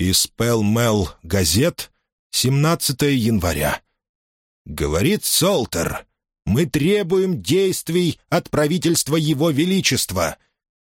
Из Пэл-Мэл газет, 17 января. Говорит Солтер, мы требуем действий от правительства Его Величества.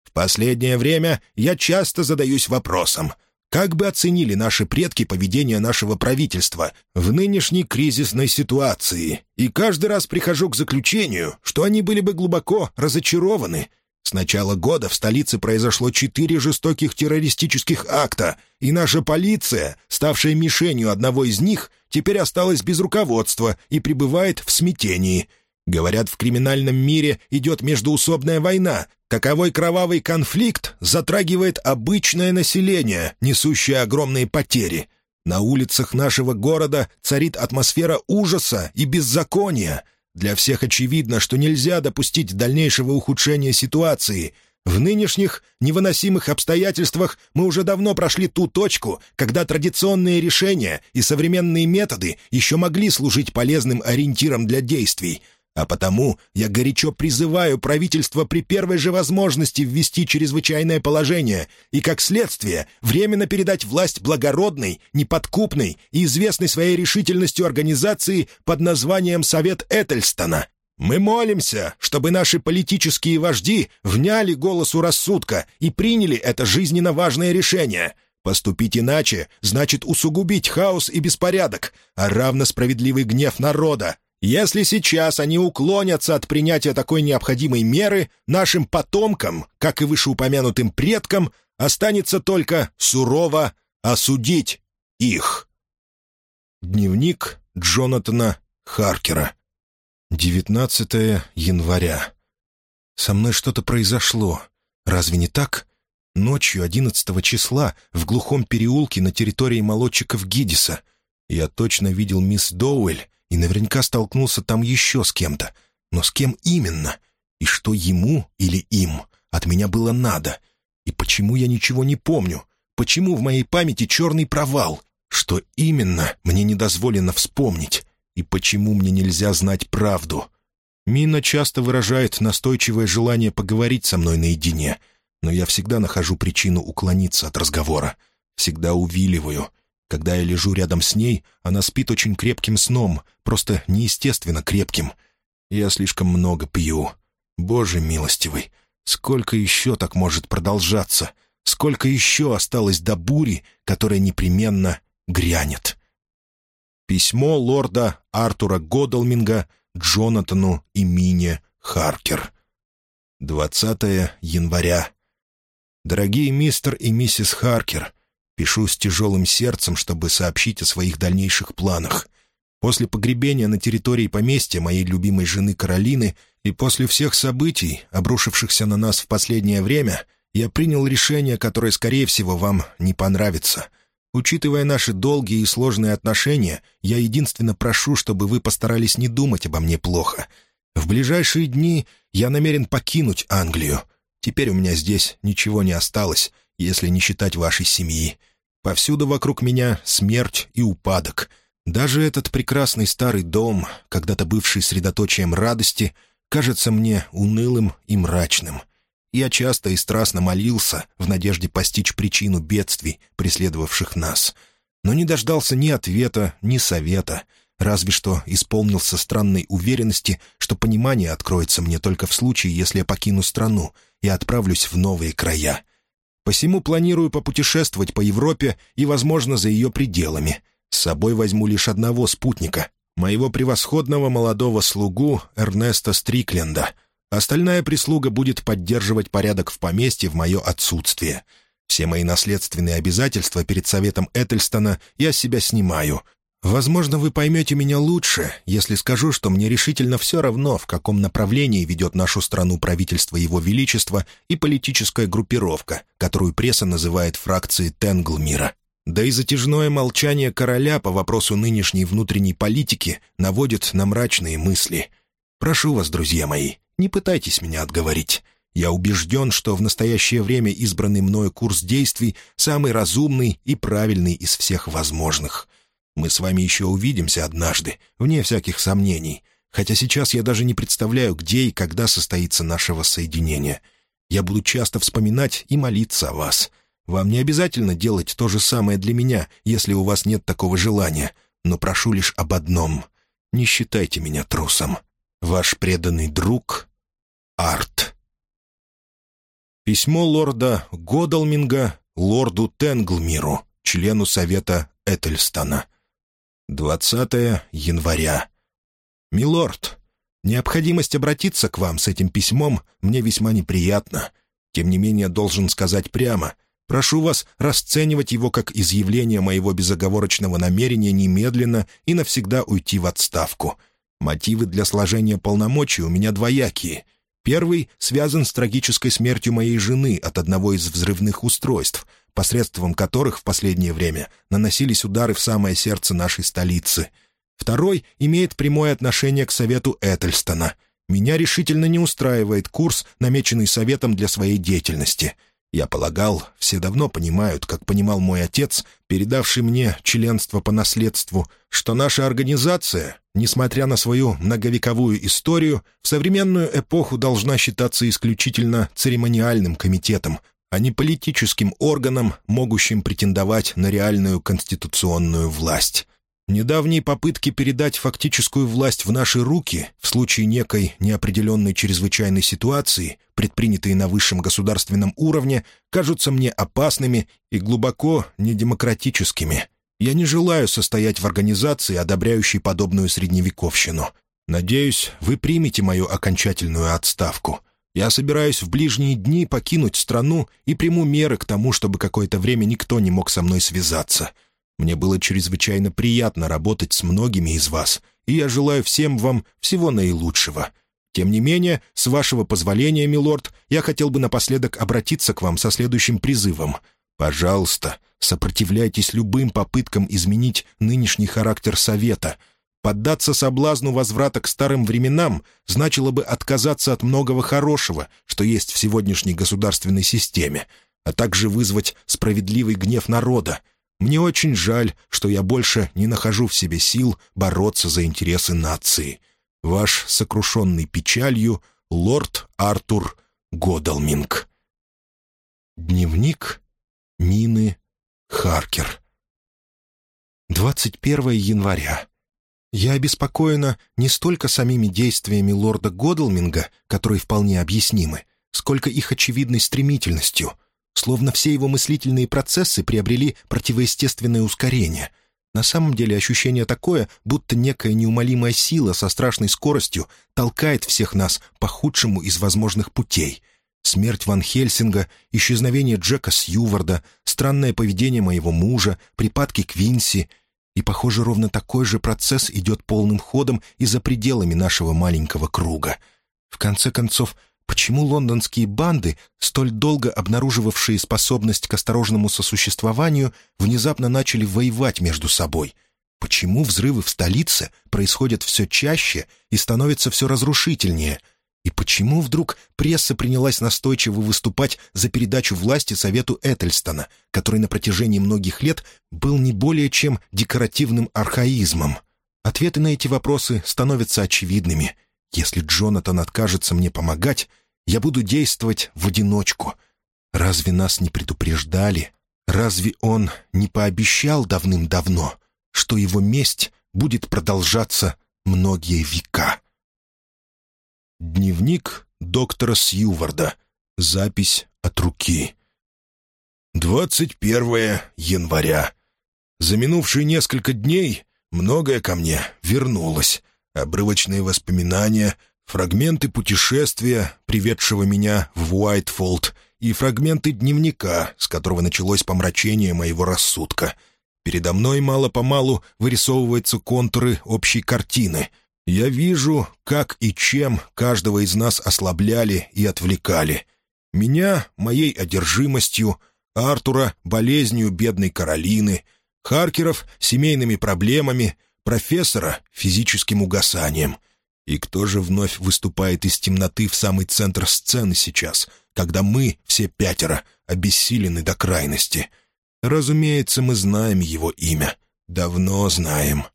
В последнее время я часто задаюсь вопросом, как бы оценили наши предки поведение нашего правительства в нынешней кризисной ситуации? И каждый раз прихожу к заключению, что они были бы глубоко разочарованы. С начала года в столице произошло четыре жестоких террористических акта, и наша полиция, ставшая мишенью одного из них, теперь осталась без руководства и пребывает в смятении — Говорят, в криминальном мире идет междуусобная война. Таковой кровавый конфликт затрагивает обычное население, несущее огромные потери. На улицах нашего города царит атмосфера ужаса и беззакония. Для всех очевидно, что нельзя допустить дальнейшего ухудшения ситуации. В нынешних невыносимых обстоятельствах мы уже давно прошли ту точку, когда традиционные решения и современные методы еще могли служить полезным ориентиром для действий — а потому я горячо призываю правительство при первой же возможности ввести чрезвычайное положение и, как следствие, временно передать власть благородной, неподкупной и известной своей решительностью организации под названием «Совет Этельстона». Мы молимся, чтобы наши политические вожди вняли голосу рассудка и приняли это жизненно важное решение. Поступить иначе значит усугубить хаос и беспорядок, а равно справедливый гнев народа, если сейчас они уклонятся от принятия такой необходимой меры, нашим потомкам, как и вышеупомянутым предкам, останется только сурово осудить их. Дневник Джонатана Харкера. 19 января. Со мной что-то произошло. Разве не так? Ночью 11 числа в глухом переулке на территории молодчиков Гидиса я точно видел мисс Доуэль и наверняка столкнулся там еще с кем-то. Но с кем именно? И что ему или им от меня было надо? И почему я ничего не помню? Почему в моей памяти черный провал? Что именно мне не дозволено вспомнить? И почему мне нельзя знать правду? Мина часто выражает настойчивое желание поговорить со мной наедине, но я всегда нахожу причину уклониться от разговора. Всегда увиливаю — когда я лежу рядом с ней, она спит очень крепким сном, просто неестественно крепким. Я слишком много пью. Боже милостивый, сколько еще так может продолжаться? Сколько еще осталось до бури, которая непременно грянет? Письмо лорда Артура Годалминга Джонатану и Мине Харкер. 20 января. Дорогие мистер и миссис Харкер, Пишу с тяжелым сердцем, чтобы сообщить о своих дальнейших планах. После погребения на территории поместья моей любимой жены Каролины и после всех событий, обрушившихся на нас в последнее время, я принял решение, которое, скорее всего, вам не понравится. Учитывая наши долгие и сложные отношения, я единственно прошу, чтобы вы постарались не думать обо мне плохо. В ближайшие дни я намерен покинуть Англию. Теперь у меня здесь ничего не осталось, если не считать вашей семьи. Повсюду вокруг меня смерть и упадок. Даже этот прекрасный старый дом, когда-то бывший средоточием радости, кажется мне унылым и мрачным. Я часто и страстно молился в надежде постичь причину бедствий, преследовавших нас. Но не дождался ни ответа, ни совета, разве что исполнился странной уверенности, что понимание откроется мне только в случае, если я покину страну и отправлюсь в новые края. Посему планирую попутешествовать по Европе и, возможно, за ее пределами. С собой возьму лишь одного спутника — моего превосходного молодого слугу Эрнеста Стрикленда. Остальная прислуга будет поддерживать порядок в поместье в мое отсутствие. Все мои наследственные обязательства перед советом Этельстона я с себя снимаю, Возможно, вы поймете меня лучше, если скажу, что мне решительно все равно, в каком направлении ведет нашу страну правительство Его Величества и политическая группировка, которую пресса называет фракцией Тенглмира. Да и затяжное молчание короля по вопросу нынешней внутренней политики наводит на мрачные мысли. Прошу вас, друзья мои, не пытайтесь меня отговорить. Я убежден, что в настоящее время избранный мною курс действий самый разумный и правильный из всех возможных — мы с вами еще увидимся однажды, вне всяких сомнений, хотя сейчас я даже не представляю, где и когда состоится наше воссоединение. Я буду часто вспоминать и молиться о вас. Вам не обязательно делать то же самое для меня, если у вас нет такого желания, но прошу лишь об одном. Не считайте меня трусом. Ваш преданный друг Арт. Письмо лорда Годалминга лорду Тенглмиру, члену Совета Этельстона. 20 января. «Милорд, необходимость обратиться к вам с этим письмом мне весьма неприятна. Тем не менее, должен сказать прямо, прошу вас расценивать его как изъявление моего безоговорочного намерения немедленно и навсегда уйти в отставку. Мотивы для сложения полномочий у меня двоякие. Первый связан с трагической смертью моей жены от одного из взрывных устройств, посредством которых в последнее время наносились удары в самое сердце нашей столицы. Второй имеет прямое отношение к совету Этельстона. Меня решительно не устраивает курс, намеченный советом для своей деятельности — я полагал, все давно понимают, как понимал мой отец, передавший мне членство по наследству, что наша организация, несмотря на свою многовековую историю, в современную эпоху должна считаться исключительно церемониальным комитетом, а не политическим органом, могущим претендовать на реальную конституционную власть. Недавние попытки передать фактическую власть в наши руки в случае некой неопределенной чрезвычайной ситуации, предпринятые на высшем государственном уровне, кажутся мне опасными и глубоко недемократическими. Я не желаю состоять в организации, одобряющей подобную средневековщину. Надеюсь, вы примете мою окончательную отставку. Я собираюсь в ближние дни покинуть страну и приму меры к тому, чтобы какое-то время никто не мог со мной связаться». Мне было чрезвычайно приятно работать с многими из вас, и я желаю всем вам всего наилучшего. Тем не менее, с вашего позволения, милорд, я хотел бы напоследок обратиться к вам со следующим призывом. Пожалуйста, сопротивляйтесь любым попыткам изменить нынешний характер Совета. Поддаться соблазну возврата к старым временам значило бы отказаться от многого хорошего, что есть в сегодняшней государственной системе, а также вызвать справедливый гнев народа — мне очень жаль, что я больше не нахожу в себе сил бороться за интересы нации. Ваш сокрушенный печалью лорд Артур Годалминг. Дневник Нины Харкер. 21 января. Я обеспокоена не столько самими действиями лорда Годалминга, которые вполне объяснимы, сколько их очевидной стремительностью — Словно все его мыслительные процессы приобрели противоестественное ускорение. На самом деле ощущение такое, будто некая неумолимая сила со страшной скоростью толкает всех нас по худшему из возможных путей. Смерть Ван Хельсинга, исчезновение Джека Сьюварда, странное поведение моего мужа, припадки Квинси — и, похоже, ровно такой же процесс идет полным ходом и за пределами нашего маленького круга. В конце концов, Почему лондонские банды, столь долго обнаруживавшие способность к осторожному сосуществованию, внезапно начали воевать между собой? Почему взрывы в столице происходят все чаще и становятся все разрушительнее? И почему вдруг пресса принялась настойчиво выступать за передачу власти Совету Этельстона, который на протяжении многих лет был не более чем декоративным архаизмом? Ответы на эти вопросы становятся очевидными — если Джонатан откажется мне помогать, я буду действовать в одиночку. Разве нас не предупреждали? Разве он не пообещал давным-давно, что его месть будет продолжаться многие века? Дневник доктора Сьюварда. Запись от руки. 21 января. За минувшие несколько дней многое ко мне вернулось обрывочные воспоминания, фрагменты путешествия, приведшего меня в Уайтфолд, и фрагменты дневника, с которого началось помрачение моего рассудка. Передо мной мало-помалу вырисовываются контуры общей картины. Я вижу, как и чем каждого из нас ослабляли и отвлекали. Меня — моей одержимостью, Артура — болезнью бедной Каролины, Харкеров — семейными проблемами — профессора — физическим угасанием. И кто же вновь выступает из темноты в самый центр сцены сейчас, когда мы, все пятеро, обессилены до крайности? Разумеется, мы знаем его имя. Давно знаем.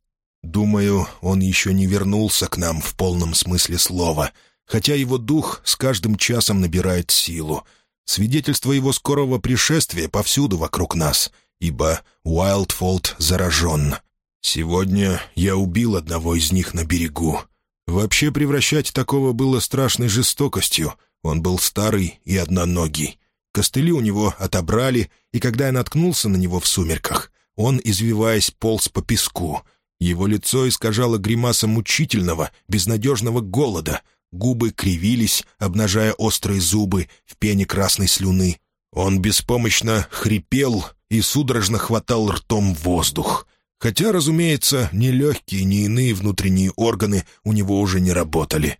Думаю, он еще не вернулся к нам в полном смысле слова, хотя его дух с каждым часом набирает силу. Свидетельство его скорого пришествия повсюду вокруг нас, ибо Уайлдфолд заражен. Сегодня я убил одного из них на берегу. Вообще превращать такого было страшной жестокостью. Он был старый и одноногий. Костыли у него отобрали, и когда я наткнулся на него в сумерках, он, извиваясь, полз по песку. Его лицо искажало гримаса мучительного, безнадежного голода. Губы кривились, обнажая острые зубы в пене красной слюны. Он беспомощно хрипел и судорожно хватал ртом воздух. Хотя, разумеется, ни легкие, ни иные внутренние органы у него уже не работали.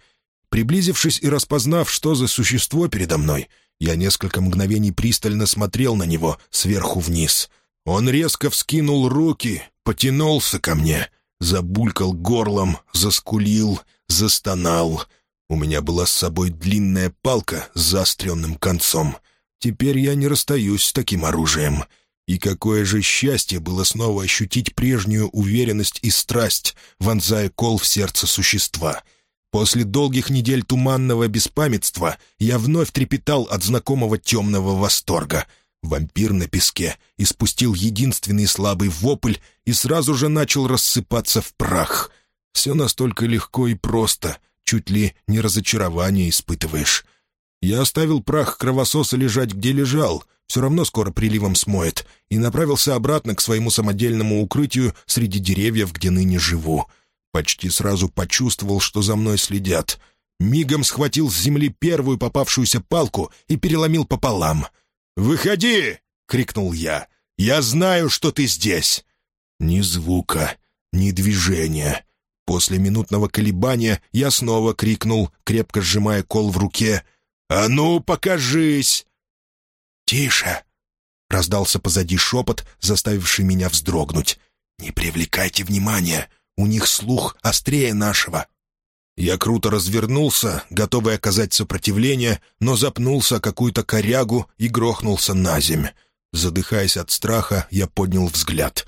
Приблизившись и распознав, что за существо передо мной, я несколько мгновений пристально смотрел на него сверху вниз. Он резко вскинул руки, потянулся ко мне, забулькал горлом, заскулил, застонал. У меня была с собой длинная палка с заостренным концом. Теперь я не расстаюсь с таким оружием. И какое же счастье было снова ощутить прежнюю уверенность и страсть, вонзая кол в сердце существа. После долгих недель туманного беспамятства я вновь трепетал от знакомого темного восторга. Вампир на песке испустил единственный слабый вопль и сразу же начал рассыпаться в прах. Все настолько легко и просто, чуть ли не разочарование испытываешь. Я оставил прах кровососа лежать, где лежал — все равно скоро приливом смоет, и направился обратно к своему самодельному укрытию среди деревьев, где ныне живу. Почти сразу почувствовал, что за мной следят. Мигом схватил с земли первую попавшуюся палку и переломил пополам. «Выходи!» — крикнул я. «Я знаю, что ты здесь!» Ни звука, ни движения. После минутного колебания я снова крикнул, крепко сжимая кол в руке. «А ну, покажись!» «Тише!» — раздался позади шепот, заставивший меня вздрогнуть. «Не привлекайте внимания, у них слух острее нашего». Я круто развернулся, готовый оказать сопротивление, но запнулся какую-то корягу и грохнулся на земь. Задыхаясь от страха, я поднял взгляд.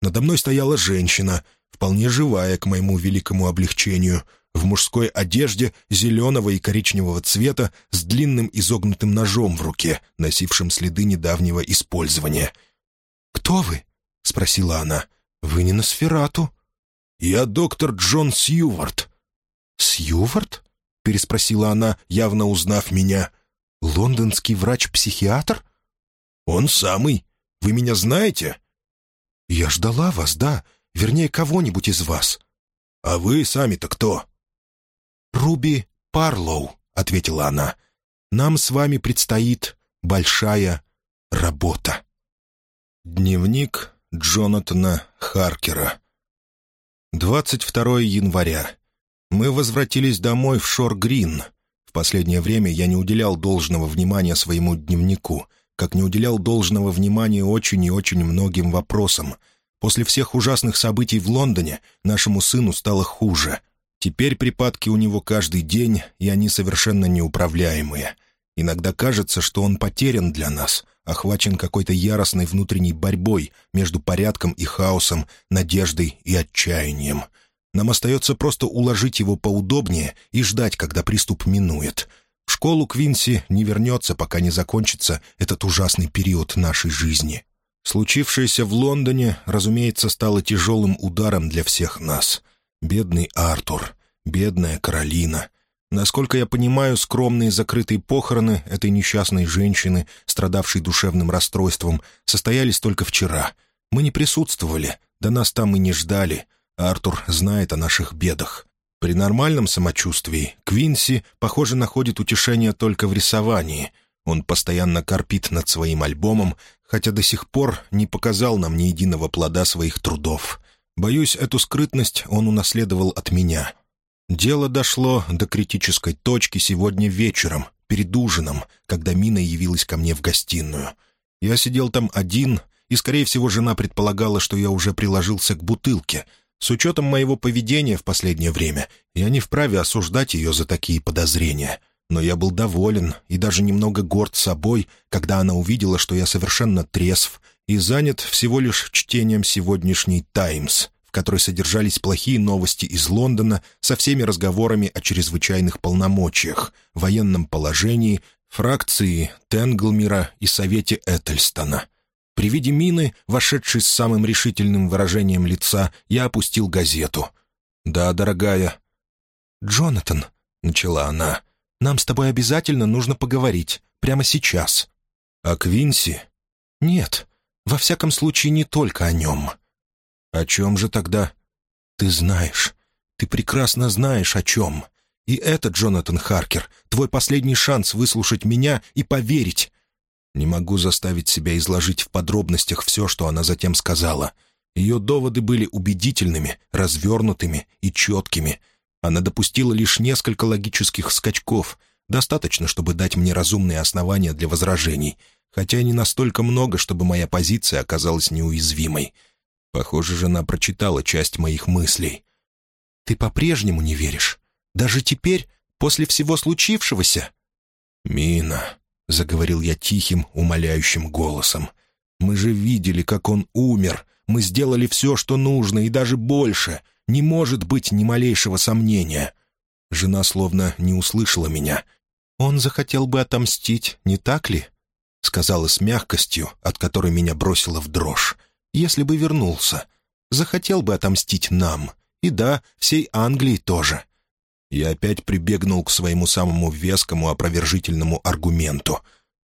Надо мной стояла женщина, вполне живая к моему великому облегчению — в мужской одежде зеленого и коричневого цвета с длинным изогнутым ножом в руке, носившим следы недавнего использования. «Кто вы?» — спросила она. «Вы не на сферату?» «Я доктор Джон Сьювард». «Сьювард?» — переспросила она, явно узнав меня. «Лондонский врач-психиатр?» «Он самый. Вы меня знаете?» «Я ждала вас, да. Вернее, кого-нибудь из вас». «А вы сами-то кто?» «Руби Парлоу», — ответила она. «Нам с вами предстоит большая работа». Дневник Джонатана Харкера 22 января. Мы возвратились домой в Шор-Грин. В последнее время я не уделял должного внимания своему дневнику, как не уделял должного внимания очень и очень многим вопросам. После всех ужасных событий в Лондоне нашему сыну стало хуже — Теперь припадки у него каждый день, и они совершенно неуправляемые. Иногда кажется, что он потерян для нас, охвачен какой-то яростной внутренней борьбой между порядком и хаосом, надеждой и отчаянием. Нам остается просто уложить его поудобнее и ждать, когда приступ минует. В школу Квинси не вернется, пока не закончится этот ужасный период нашей жизни. Случившееся в Лондоне, разумеется, стало тяжелым ударом для всех нас — Бедный Артур, бедная Каролина. Насколько я понимаю, скромные закрытые похороны этой несчастной женщины, страдавшей душевным расстройством, состоялись только вчера. Мы не присутствовали, да нас там и не ждали. Артур знает о наших бедах. При нормальном самочувствии Квинси, похоже, находит утешение только в рисовании. Он постоянно корпит над своим альбомом, хотя до сих пор не показал нам ни единого плода своих трудов. Боюсь, эту скрытность он унаследовал от меня. Дело дошло до критической точки сегодня вечером, перед ужином, когда Мина явилась ко мне в гостиную. Я сидел там один, и, скорее всего, жена предполагала, что я уже приложился к бутылке. С учетом моего поведения в последнее время, я не вправе осуждать ее за такие подозрения. Но я был доволен и даже немного горд собой, когда она увидела, что я совершенно трезв и занят всего лишь чтением сегодняшней «Таймс», в которой содержались плохие новости из Лондона со всеми разговорами о чрезвычайных полномочиях, военном положении, фракции Тенглмира и Совете Этельстона. При виде мины, вошедшей с самым решительным выражением лица, я опустил газету. «Да, дорогая». «Джонатан», — начала она, — «нам с тобой обязательно нужно поговорить. Прямо сейчас». «О Квинси?» «Нет, во всяком случае, не только о нем». «О чем же тогда?» «Ты знаешь. Ты прекрасно знаешь, о чем. И это, Джонатан Харкер, твой последний шанс выслушать меня и поверить. Не могу заставить себя изложить в подробностях все, что она затем сказала. Ее доводы были убедительными, развернутыми и четкими. Она допустила лишь несколько логических скачков, достаточно, чтобы дать мне разумные основания для возражений, хотя не настолько много, чтобы моя позиция оказалась неуязвимой. Похоже, жена прочитала часть моих мыслей. «Ты по-прежнему не веришь? Даже теперь, после всего случившегося?» «Мина», — заговорил я тихим, умоляющим голосом, — «мы же видели, как он умер. Мы сделали все, что нужно, и даже больше. Не может быть ни малейшего сомнения». Жена словно не услышала меня. «Он захотел бы отомстить, не так ли?» — сказала с мягкостью, от которой меня бросило в дрожь. «Если бы вернулся. Захотел бы отомстить нам. И да, всей Англии тоже. Я опять прибегнул к своему самому вескому опровержительному аргументу.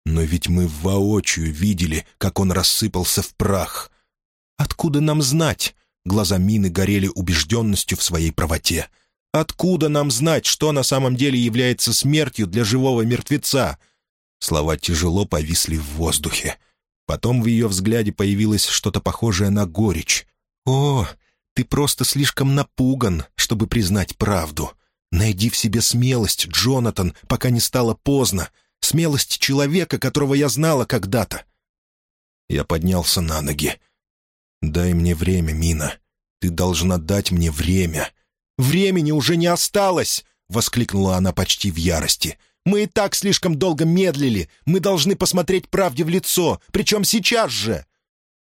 Но ведь мы воочию видели, как он рассыпался в прах. Откуда нам знать? Глаза Мины горели убежденностью в своей правоте. Откуда нам знать, что на самом деле является смертью для живого мертвеца? Слова тяжело повисли в воздухе. Потом в ее взгляде появилось что-то похожее на горечь. «О, ты просто слишком напуган, чтобы признать правду. Найди в себе смелость, Джонатан, пока не стало поздно. Смелость человека, которого я знала когда-то. Я поднялся на ноги. «Дай мне время, Мина. Ты должна дать мне время». «Времени уже не осталось!» — воскликнула она почти в ярости. «Мы и так слишком долго медлили. Мы должны посмотреть правде в лицо, причем сейчас же!»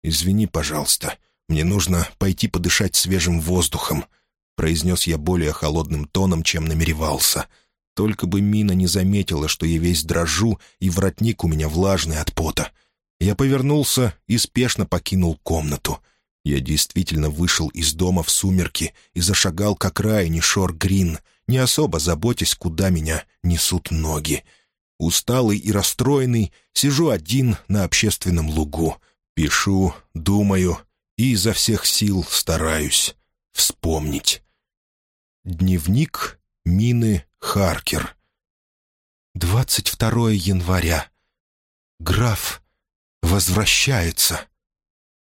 «Извини, пожалуйста. «Мне нужно пойти подышать свежим воздухом», — произнес я более холодным тоном, чем намеревался. Только бы Мина не заметила, что я весь дрожу, и воротник у меня влажный от пота. Я повернулся и спешно покинул комнату. Я действительно вышел из дома в сумерки и зашагал к окраине Шор-Грин, не особо заботясь, куда меня несут ноги. Усталый и расстроенный, сижу один на общественном лугу. Пишу, думаю и изо всех сил стараюсь вспомнить. Дневник Мины Харкер. 22 января. Граф возвращается.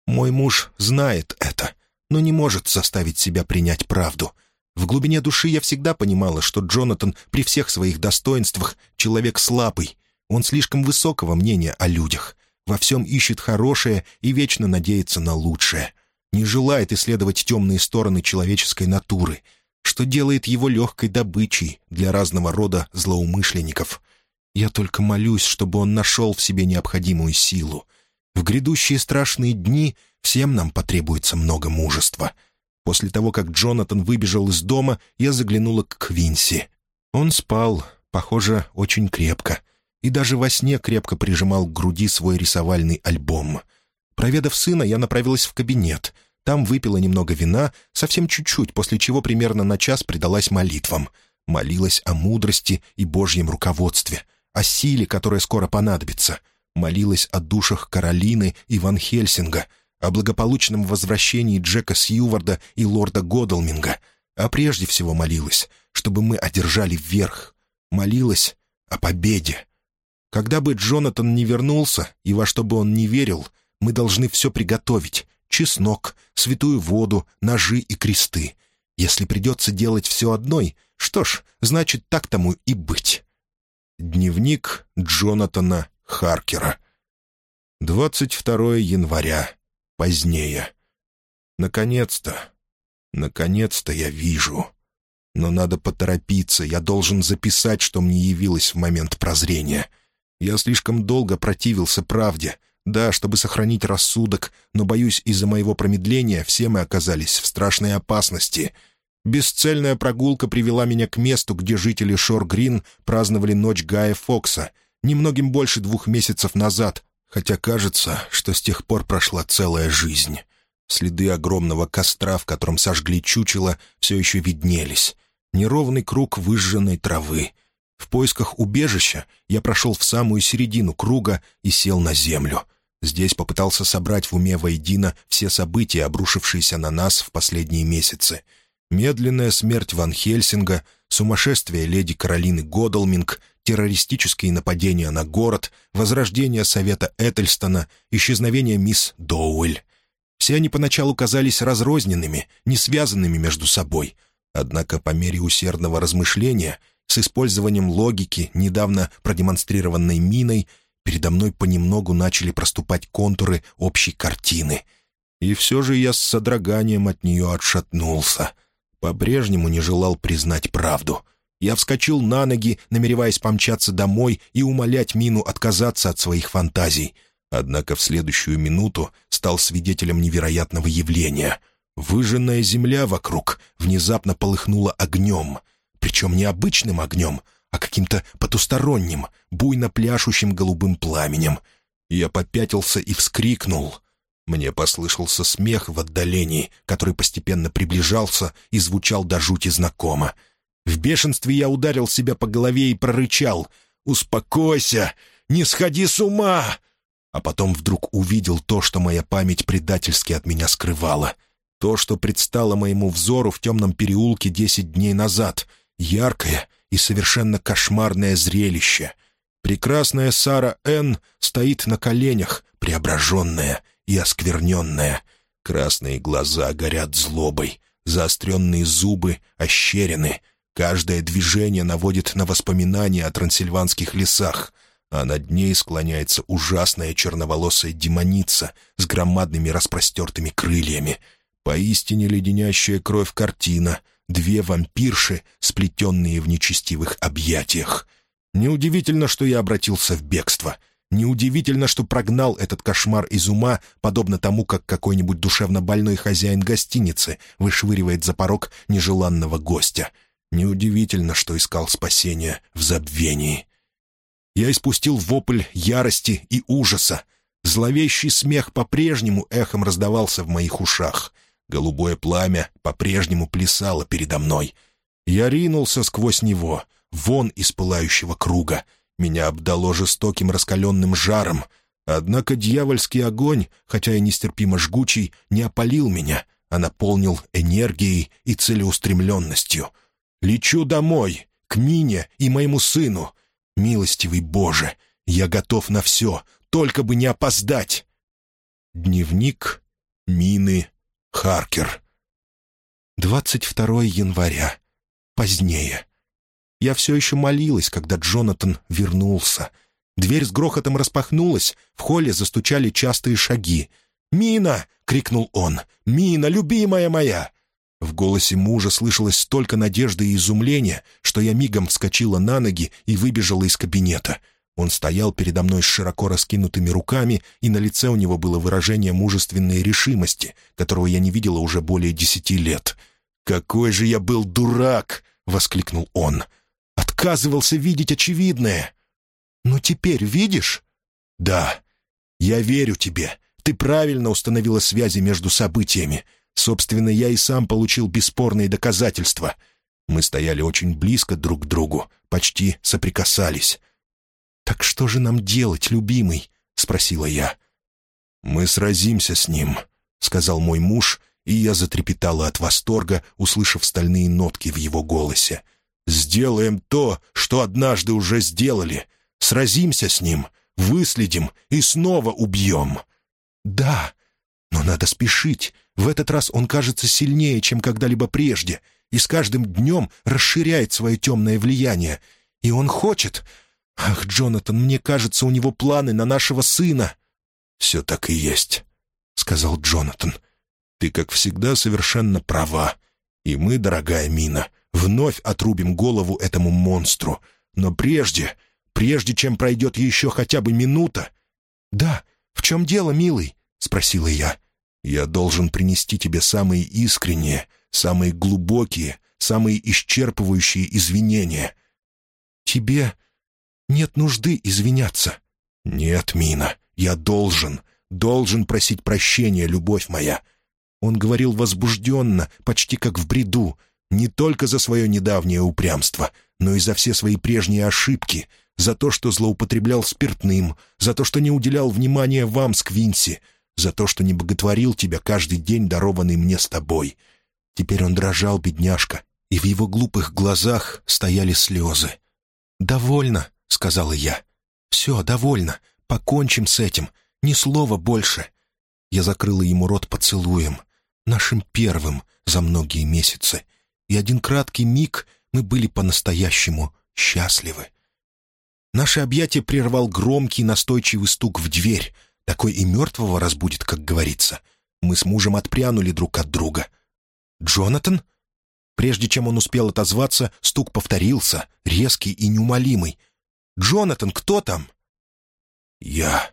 Мой муж знает это, но не может заставить себя принять правду. В глубине души я всегда понимала, что Джонатан при всех своих достоинствах человек слабый. Он слишком высокого мнения о людях во всем ищет хорошее и вечно надеется на лучшее. Не желает исследовать темные стороны человеческой натуры, что делает его легкой добычей для разного рода злоумышленников. Я только молюсь, чтобы он нашел в себе необходимую силу. В грядущие страшные дни всем нам потребуется много мужества. После того, как Джонатан выбежал из дома, я заглянула к Квинси. Он спал, похоже, очень крепко и даже во сне крепко прижимал к груди свой рисовальный альбом. Проведав сына, я направилась в кабинет. Там выпила немного вина, совсем чуть-чуть, после чего примерно на час предалась молитвам. Молилась о мудрости и Божьем руководстве, о силе, которая скоро понадобится. Молилась о душах Каролины и Ван Хельсинга, о благополучном возвращении Джека Сьюварда и лорда Годалминга. А прежде всего молилась, чтобы мы одержали верх. Молилась о победе. Когда бы Джонатан не вернулся, и во что бы он не верил, мы должны все приготовить — чеснок, святую воду, ножи и кресты. Если придется делать все одной, что ж, значит, так тому и быть. Дневник Джонатана Харкера. 22 января. Позднее. Наконец-то. Наконец-то я вижу. Но надо поторопиться, я должен записать, что мне явилось в момент прозрения — я слишком долго противился правде. Да, чтобы сохранить рассудок, но, боюсь, из-за моего промедления все мы оказались в страшной опасности. Бесцельная прогулка привела меня к месту, где жители Шор-Грин праздновали ночь Гая Фокса. немногим больше двух месяцев назад, хотя кажется, что с тех пор прошла целая жизнь. Следы огромного костра, в котором сожгли чучело, все еще виднелись. Неровный круг выжженной травы. В поисках убежища я прошел в самую середину круга и сел на землю. Здесь попытался собрать в уме воедино все события, обрушившиеся на нас в последние месяцы. Медленная смерть Ван Хельсинга, сумасшествие леди Каролины Годалминг, террористические нападения на город, возрождение Совета Этельстона, исчезновение мисс Доуэль. Все они поначалу казались разрозненными, не связанными между собой. Однако по мере усердного размышления, с использованием логики, недавно продемонстрированной миной, передо мной понемногу начали проступать контуры общей картины. И все же я с содроганием от нее отшатнулся. По-прежнему не желал признать правду. Я вскочил на ноги, намереваясь помчаться домой и умолять Мину отказаться от своих фантазий — Однако в следующую минуту стал свидетелем невероятного явления. Выжженная земля вокруг внезапно полыхнула огнем. Причем не обычным огнем, а каким-то потусторонним, буйно пляшущим голубым пламенем. Я попятился и вскрикнул. Мне послышался смех в отдалении, который постепенно приближался и звучал до жути знакомо. В бешенстве я ударил себя по голове и прорычал «Успокойся! Не сходи с ума!» а потом вдруг увидел то, что моя память предательски от меня скрывала. То, что предстало моему взору в темном переулке десять дней назад. Яркое и совершенно кошмарное зрелище. Прекрасная Сара Н. стоит на коленях, преображенная и оскверненная. Красные глаза горят злобой, заостренные зубы ощерены. Каждое движение наводит на воспоминания о трансильванских лесах — а над ней склоняется ужасная черноволосая демоница с громадными распростертыми крыльями. Поистине леденящая кровь картина, две вампирши, сплетенные в нечестивых объятиях. Неудивительно, что я обратился в бегство. Неудивительно, что прогнал этот кошмар из ума, подобно тому, как какой-нибудь душевно больной хозяин гостиницы вышвыривает за порог нежеланного гостя. Неудивительно, что искал спасения в забвении. Я испустил вопль ярости и ужаса. Зловещий смех по-прежнему эхом раздавался в моих ушах. Голубое пламя по-прежнему плясало передо мной. Я ринулся сквозь него, вон из пылающего круга. Меня обдало жестоким раскаленным жаром. Однако дьявольский огонь, хотя и нестерпимо жгучий, не опалил меня, а наполнил энергией и целеустремленностью. «Лечу домой, к Мине и моему сыну. Милостивый Боже, я готов на все, только бы не опоздать. Дневник Мины Харкер. 22 января. Позднее. Я все еще молилась, когда Джонатан вернулся. Дверь с грохотом распахнулась, в холле застучали частые шаги. «Мина!» — крикнул он. «Мина, любимая моя!» В голосе мужа слышалось столько надежды и изумления, что я мигом вскочила на ноги и выбежала из кабинета. Он стоял передо мной с широко раскинутыми руками, и на лице у него было выражение мужественной решимости, которого я не видела уже более десяти лет. «Какой же я был дурак!» — воскликнул он. «Отказывался видеть очевидное!» «Ну теперь видишь?» «Да. Я верю тебе. Ты правильно установила связи между событиями. Собственно, я и сам получил бесспорные доказательства. Мы стояли очень близко друг к другу, почти соприкасались. «Так что же нам делать, любимый?» — спросила я. «Мы сразимся с ним», — сказал мой муж, и я затрепетала от восторга, услышав стальные нотки в его голосе. «Сделаем то, что однажды уже сделали. Сразимся с ним, выследим и снова убьем». «Да, но надо спешить. В этот раз он кажется сильнее, чем когда-либо прежде, и с каждым днем расширяет свое темное влияние. И он хочет... Ах, Джонатан, мне кажется, у него планы на нашего сына». «Все так и есть», — сказал Джонатан. «Ты, как всегда, совершенно права. И мы, дорогая Мина, вновь отрубим голову этому монстру. Но прежде, прежде чем пройдет еще хотя бы минута...» «Да, в чем дело, милый?» — спросила я. Я должен принести тебе самые искренние, самые глубокие, самые исчерпывающие извинения. Тебе нет нужды извиняться». «Нет, Мина, я должен, должен просить прощения, любовь моя». Он говорил возбужденно, почти как в бреду, не только за свое недавнее упрямство, но и за все свои прежние ошибки, за то, что злоупотреблял спиртным, за то, что не уделял внимания вам с Квинси, за то, что не боготворил тебя каждый день, дарованный мне с тобой. Теперь он дрожал, бедняжка, и в его глупых глазах стояли слезы. «Довольно», — сказала я. «Все, довольно. Покончим с этим. Ни слова больше». Я закрыла ему рот поцелуем, нашим первым за многие месяцы, и один краткий миг мы были по-настоящему счастливы. Наше объятие прервал громкий настойчивый стук в дверь. Такой и мертвого разбудит, как говорится. Мы с мужем отпрянули друг от друга. «Джонатан?» Прежде чем он успел отозваться, стук повторился, резкий и неумолимый. «Джонатан, кто там?» «Я».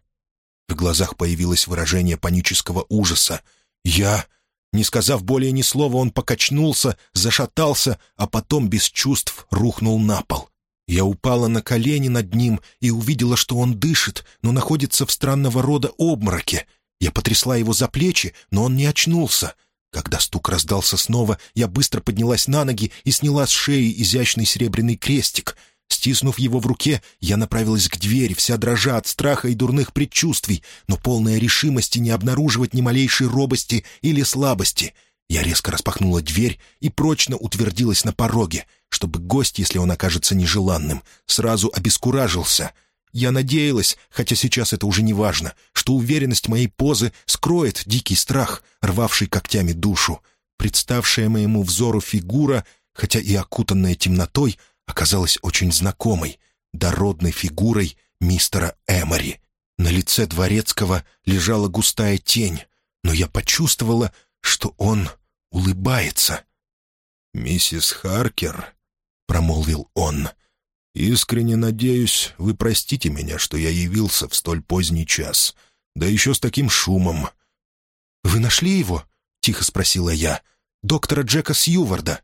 В глазах появилось выражение панического ужаса. «Я...» Не сказав более ни слова, он покачнулся, зашатался, а потом без чувств рухнул на пол. Я упала на колени над ним и увидела, что он дышит, но находится в странного рода обмороке. Я потрясла его за плечи, но он не очнулся. Когда стук раздался снова, я быстро поднялась на ноги и сняла с шеи изящный серебряный крестик. Стиснув его в руке, я направилась к двери, вся дрожа от страха и дурных предчувствий, но полная решимости не обнаруживать ни малейшей робости или слабости — я резко распахнула дверь и прочно утвердилась на пороге, чтобы гость, если он окажется нежеланным, сразу обескуражился. Я надеялась, хотя сейчас это уже не важно, что уверенность моей позы скроет дикий страх, рвавший когтями душу. Представшая моему взору фигура, хотя и окутанная темнотой, оказалась очень знакомой, дородной фигурой мистера Эмори. На лице Дворецкого лежала густая тень, но я почувствовала, что он улыбается. «Миссис Харкер», — промолвил он, — «искренне надеюсь, вы простите меня, что я явился в столь поздний час, да еще с таким шумом». «Вы нашли его?» — тихо спросила я. «Доктора Джека Сьюварда».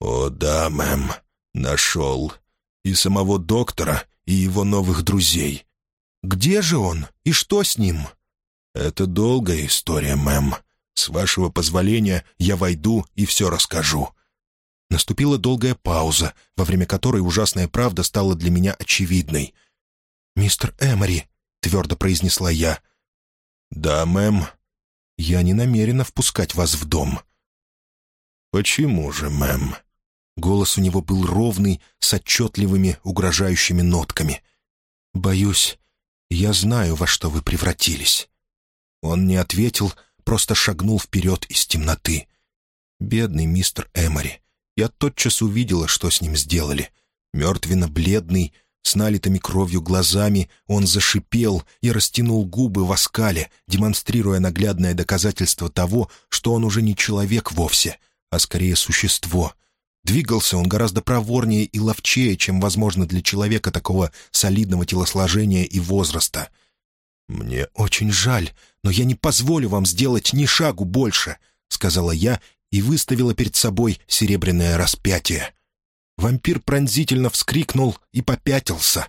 «О да, мэм, нашел. И самого доктора, и его новых друзей». «Где же он? И что с ним?» «Это долгая история, мэм. С вашего позволения я войду и все расскажу». Наступила долгая пауза, во время которой ужасная правда стала для меня очевидной. «Мистер Эмори», — твердо произнесла я. «Да, мэм». «Я не намерена впускать вас в дом». «Почему же, мэм?» Голос у него был ровный, с отчетливыми, угрожающими нотками. «Боюсь, я знаю, во что вы превратились». Он не ответил, — просто шагнул вперед из темноты. Бедный мистер Эмори. Я тотчас увидела, что с ним сделали. Мертвенно-бледный, с налитыми кровью глазами, он зашипел и растянул губы в оскале, демонстрируя наглядное доказательство того, что он уже не человек вовсе, а скорее существо. Двигался он гораздо проворнее и ловчее, чем возможно для человека такого солидного телосложения и возраста. «Мне очень жаль, но я не позволю вам сделать ни шагу больше», — сказала я и выставила перед собой серебряное распятие. Вампир пронзительно вскрикнул и попятился.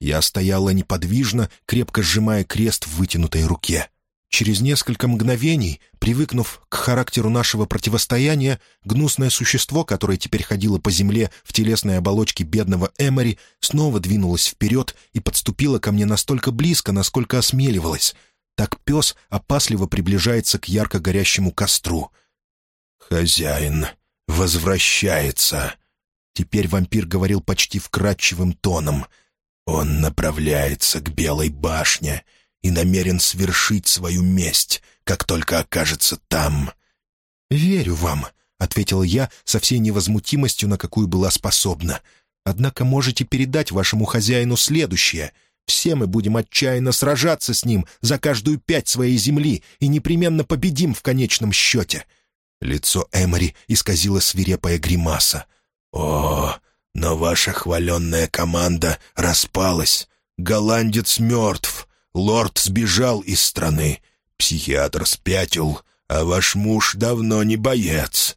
Я стояла неподвижно, крепко сжимая крест в вытянутой руке. Через несколько мгновений, привыкнув к характеру нашего противостояния, гнусное существо, которое теперь ходило по земле в телесной оболочке бедного Эмори, снова двинулось вперед и подступило ко мне настолько близко, насколько осмеливалось. Так пес опасливо приближается к ярко горящему костру. «Хозяин возвращается», — теперь вампир говорил почти вкрадчивым тоном. «Он направляется к Белой башне» и намерен свершить свою месть, как только окажется там». «Верю вам», — ответила я со всей невозмутимостью, на какую была способна. «Однако можете передать вашему хозяину следующее. Все мы будем отчаянно сражаться с ним за каждую пять своей земли и непременно победим в конечном счете». Лицо Эмори исказило свирепая гримаса. «О, но ваша хваленная команда распалась. Голландец мертв. Лорд сбежал из страны. Психиатр спятил, а ваш муж давно не боец».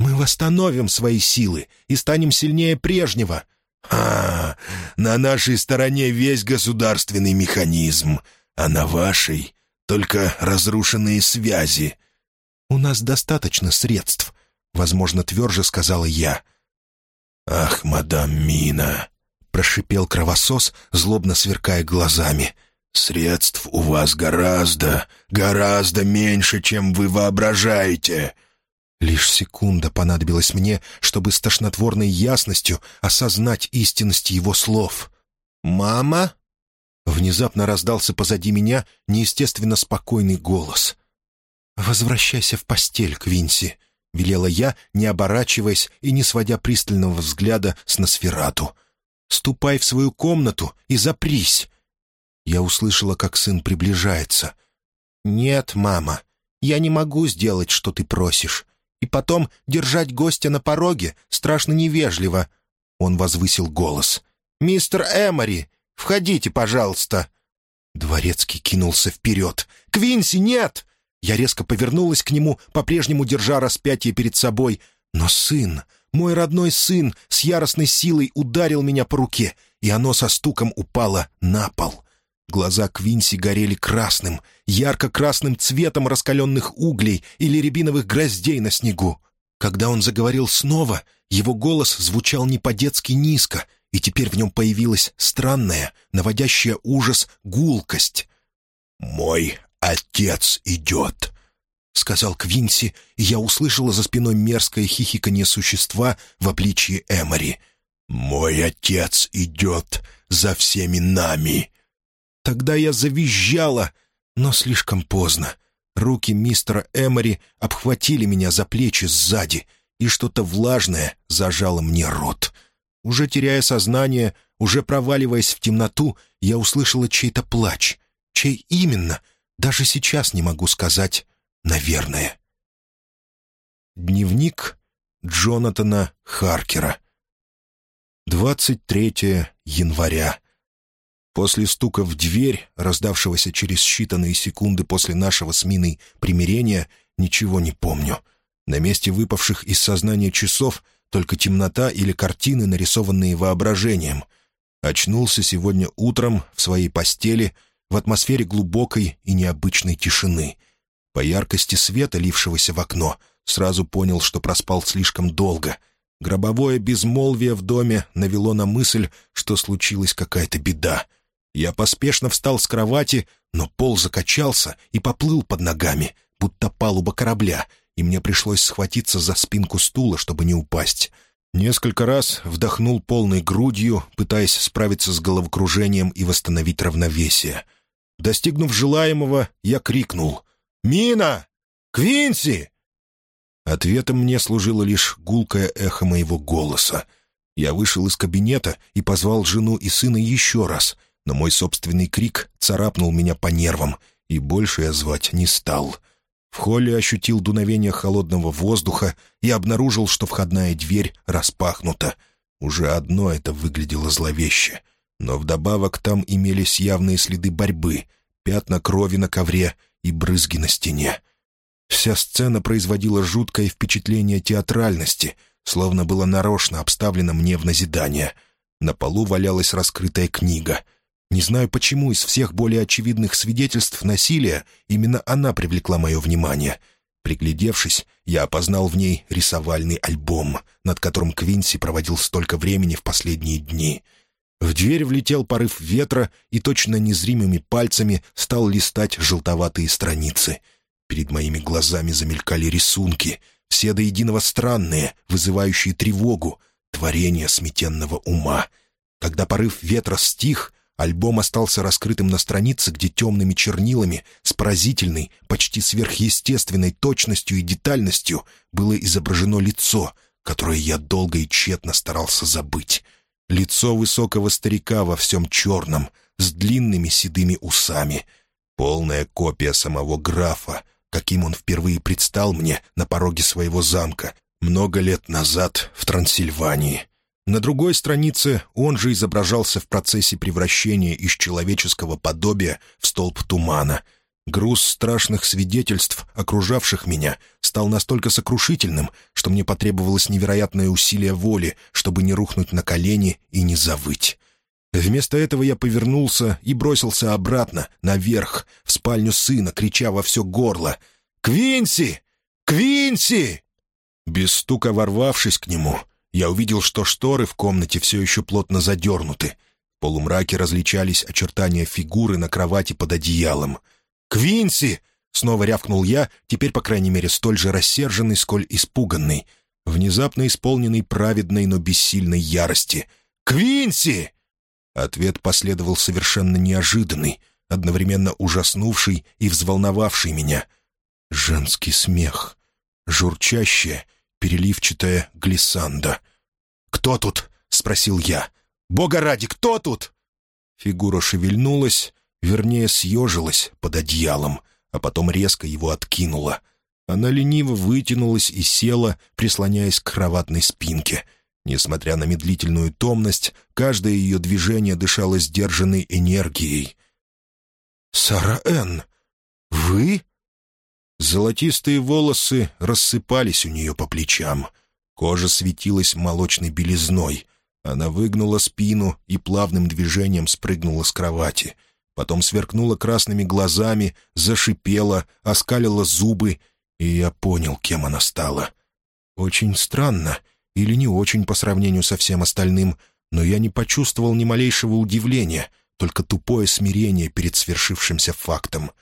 «Мы восстановим свои силы и станем сильнее прежнего». «А, на нашей стороне весь государственный механизм, а на вашей — только разрушенные связи». «У нас достаточно средств», — возможно, тверже сказала я. «Ах, мадам Мина!» — прошипел кровосос, злобно сверкая глазами. «Средств у вас гораздо, гораздо меньше, чем вы воображаете!» Лишь секунда понадобилась мне, чтобы с тошнотворной ясностью осознать истинность его слов. «Мама?» Внезапно раздался позади меня неестественно спокойный голос. «Возвращайся в постель, Квинси», — велела я, не оборачиваясь и не сводя пристального взгляда с Носферату. «Ступай в свою комнату и запрись». Я услышала, как сын приближается. «Нет, мама, я не могу сделать, что ты просишь. И потом держать гостя на пороге страшно невежливо». Он возвысил голос. «Мистер Эмори, входите, пожалуйста». Дворецкий кинулся вперед. «Квинси, нет!» Я резко повернулась к нему, по-прежнему держа распятие перед собой. Но сын, мой родной сын, с яростной силой ударил меня по руке, и оно со стуком упало на пол. Глаза Квинси горели красным, ярко-красным цветом раскаленных углей или рябиновых гроздей на снегу. Когда он заговорил снова, его голос звучал не по-детски низко, и теперь в нем появилась странная, наводящая ужас гулкость. «Мой отец идет», — сказал Квинси, и я услышала за спиной мерзкое хихиканье существа в обличье Эмори. «Мой отец идет за всеми нами». Тогда я завизжала, но слишком поздно. Руки мистера Эмори обхватили меня за плечи сзади, и что-то влажное зажало мне рот. Уже теряя сознание, уже проваливаясь в темноту, я услышала чей-то плач. Чей именно, даже сейчас не могу сказать, наверное. Дневник Джонатана Харкера. 23 января После стука в дверь, раздавшегося через считанные секунды после нашего с Миной примирения, ничего не помню. На месте выпавших из сознания часов только темнота или картины, нарисованные воображением. Очнулся сегодня утром в своей постели в атмосфере глубокой и необычной тишины. По яркости света, лившегося в окно, сразу понял, что проспал слишком долго. Гробовое безмолвие в доме навело на мысль, что случилась какая-то беда — я поспешно встал с кровати, но пол закачался и поплыл под ногами, будто палуба корабля, и мне пришлось схватиться за спинку стула, чтобы не упасть. Несколько раз вдохнул полной грудью, пытаясь справиться с головокружением и восстановить равновесие. Достигнув желаемого, я крикнул «Мина! Квинси!» Ответом мне служило лишь гулкое эхо моего голоса. Я вышел из кабинета и позвал жену и сына еще раз — но мой собственный крик царапнул меня по нервам, и больше я звать не стал. В холле ощутил дуновение холодного воздуха и обнаружил, что входная дверь распахнута. Уже одно это выглядело зловеще. Но вдобавок там имелись явные следы борьбы, пятна крови на ковре и брызги на стене. Вся сцена производила жуткое впечатление театральности, словно было нарочно обставлено мне в назидание. На полу валялась раскрытая книга — не знаю почему из всех более очевидных свидетельств насилия именно она привлекла мое внимание. Приглядевшись, я опознал в ней рисовальный альбом, над которым Квинси проводил столько времени в последние дни. В дверь влетел порыв ветра и точно незримыми пальцами стал листать желтоватые страницы. Перед моими глазами замелькали рисунки, все до единого странные, вызывающие тревогу, творение сметенного ума. Когда порыв ветра стих — Альбом остался раскрытым на странице, где темными чернилами, с поразительной, почти сверхъестественной точностью и детальностью было изображено лицо, которое я долго и тщетно старался забыть. Лицо высокого старика во всем черном, с длинными седыми усами. Полная копия самого графа, каким он впервые предстал мне на пороге своего замка много лет назад в Трансильвании. На другой странице он же изображался в процессе превращения из человеческого подобия в столб тумана. Груз страшных свидетельств, окружавших меня, стал настолько сокрушительным, что мне потребовалось невероятное усилие воли, чтобы не рухнуть на колени и не завыть. Вместо этого я повернулся и бросился обратно, наверх, в спальню сына, крича во все горло. «Квинси! Квинси!» Без стука ворвавшись к нему, я увидел, что шторы в комнате все еще плотно задернуты. В полумраке различались очертания фигуры на кровати под одеялом. «Квинси!» — снова рявкнул я, теперь, по крайней мере, столь же рассерженный, сколь испуганный, внезапно исполненный праведной, но бессильной ярости. «Квинси!» Ответ последовал совершенно неожиданный, одновременно ужаснувший и взволновавший меня. Женский смех. Журчащая, переливчатая глиссанда. «Кто тут?» — спросил я. «Бога ради, кто тут?» Фигура шевельнулась, вернее, съежилась под одеялом, а потом резко его откинула. Она лениво вытянулась и села, прислоняясь к кроватной спинке — Несмотря на медлительную томность, каждое ее движение дышало сдержанной энергией. «Сара Энн, вы?» Золотистые волосы рассыпались у нее по плечам. Кожа светилась молочной белизной. Она выгнула спину и плавным движением спрыгнула с кровати. Потом сверкнула красными глазами, зашипела, оскалила зубы, и я понял, кем она стала. Очень странно — или не очень по сравнению со всем остальным, но я не почувствовал ни малейшего удивления, только тупое смирение перед свершившимся фактом.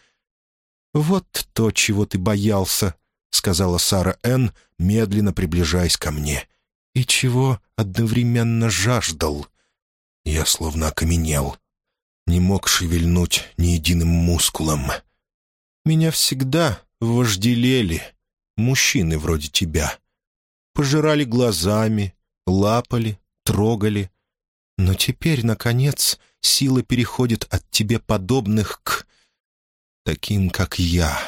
«Вот то, чего ты боялся», — сказала Сара Н., медленно приближаясь ко мне, «и чего одновременно жаждал». Я словно окаменел, не мог шевельнуть ни единым мускулом. «Меня всегда вожделели мужчины вроде тебя», пожирали глазами, лапали, трогали. Но теперь, наконец, сила переходит от тебе подобных к... таким, как я.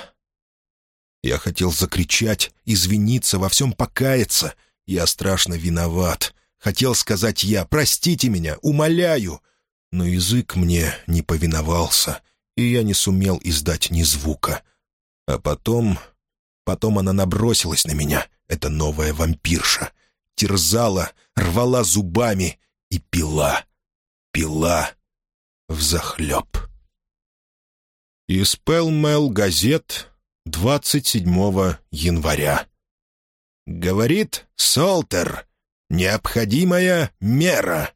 Я хотел закричать, извиниться, во всем покаяться. Я страшно виноват. Хотел сказать я, простите меня, умоляю. Но язык мне не повиновался, и я не сумел издать ни звука. А потом... Потом она набросилась на меня — эта новая вампирша. Терзала, рвала зубами и пила. Пила взахлеб. Из Пелмел газет 27 января. Говорит Солтер. Необходимая мера.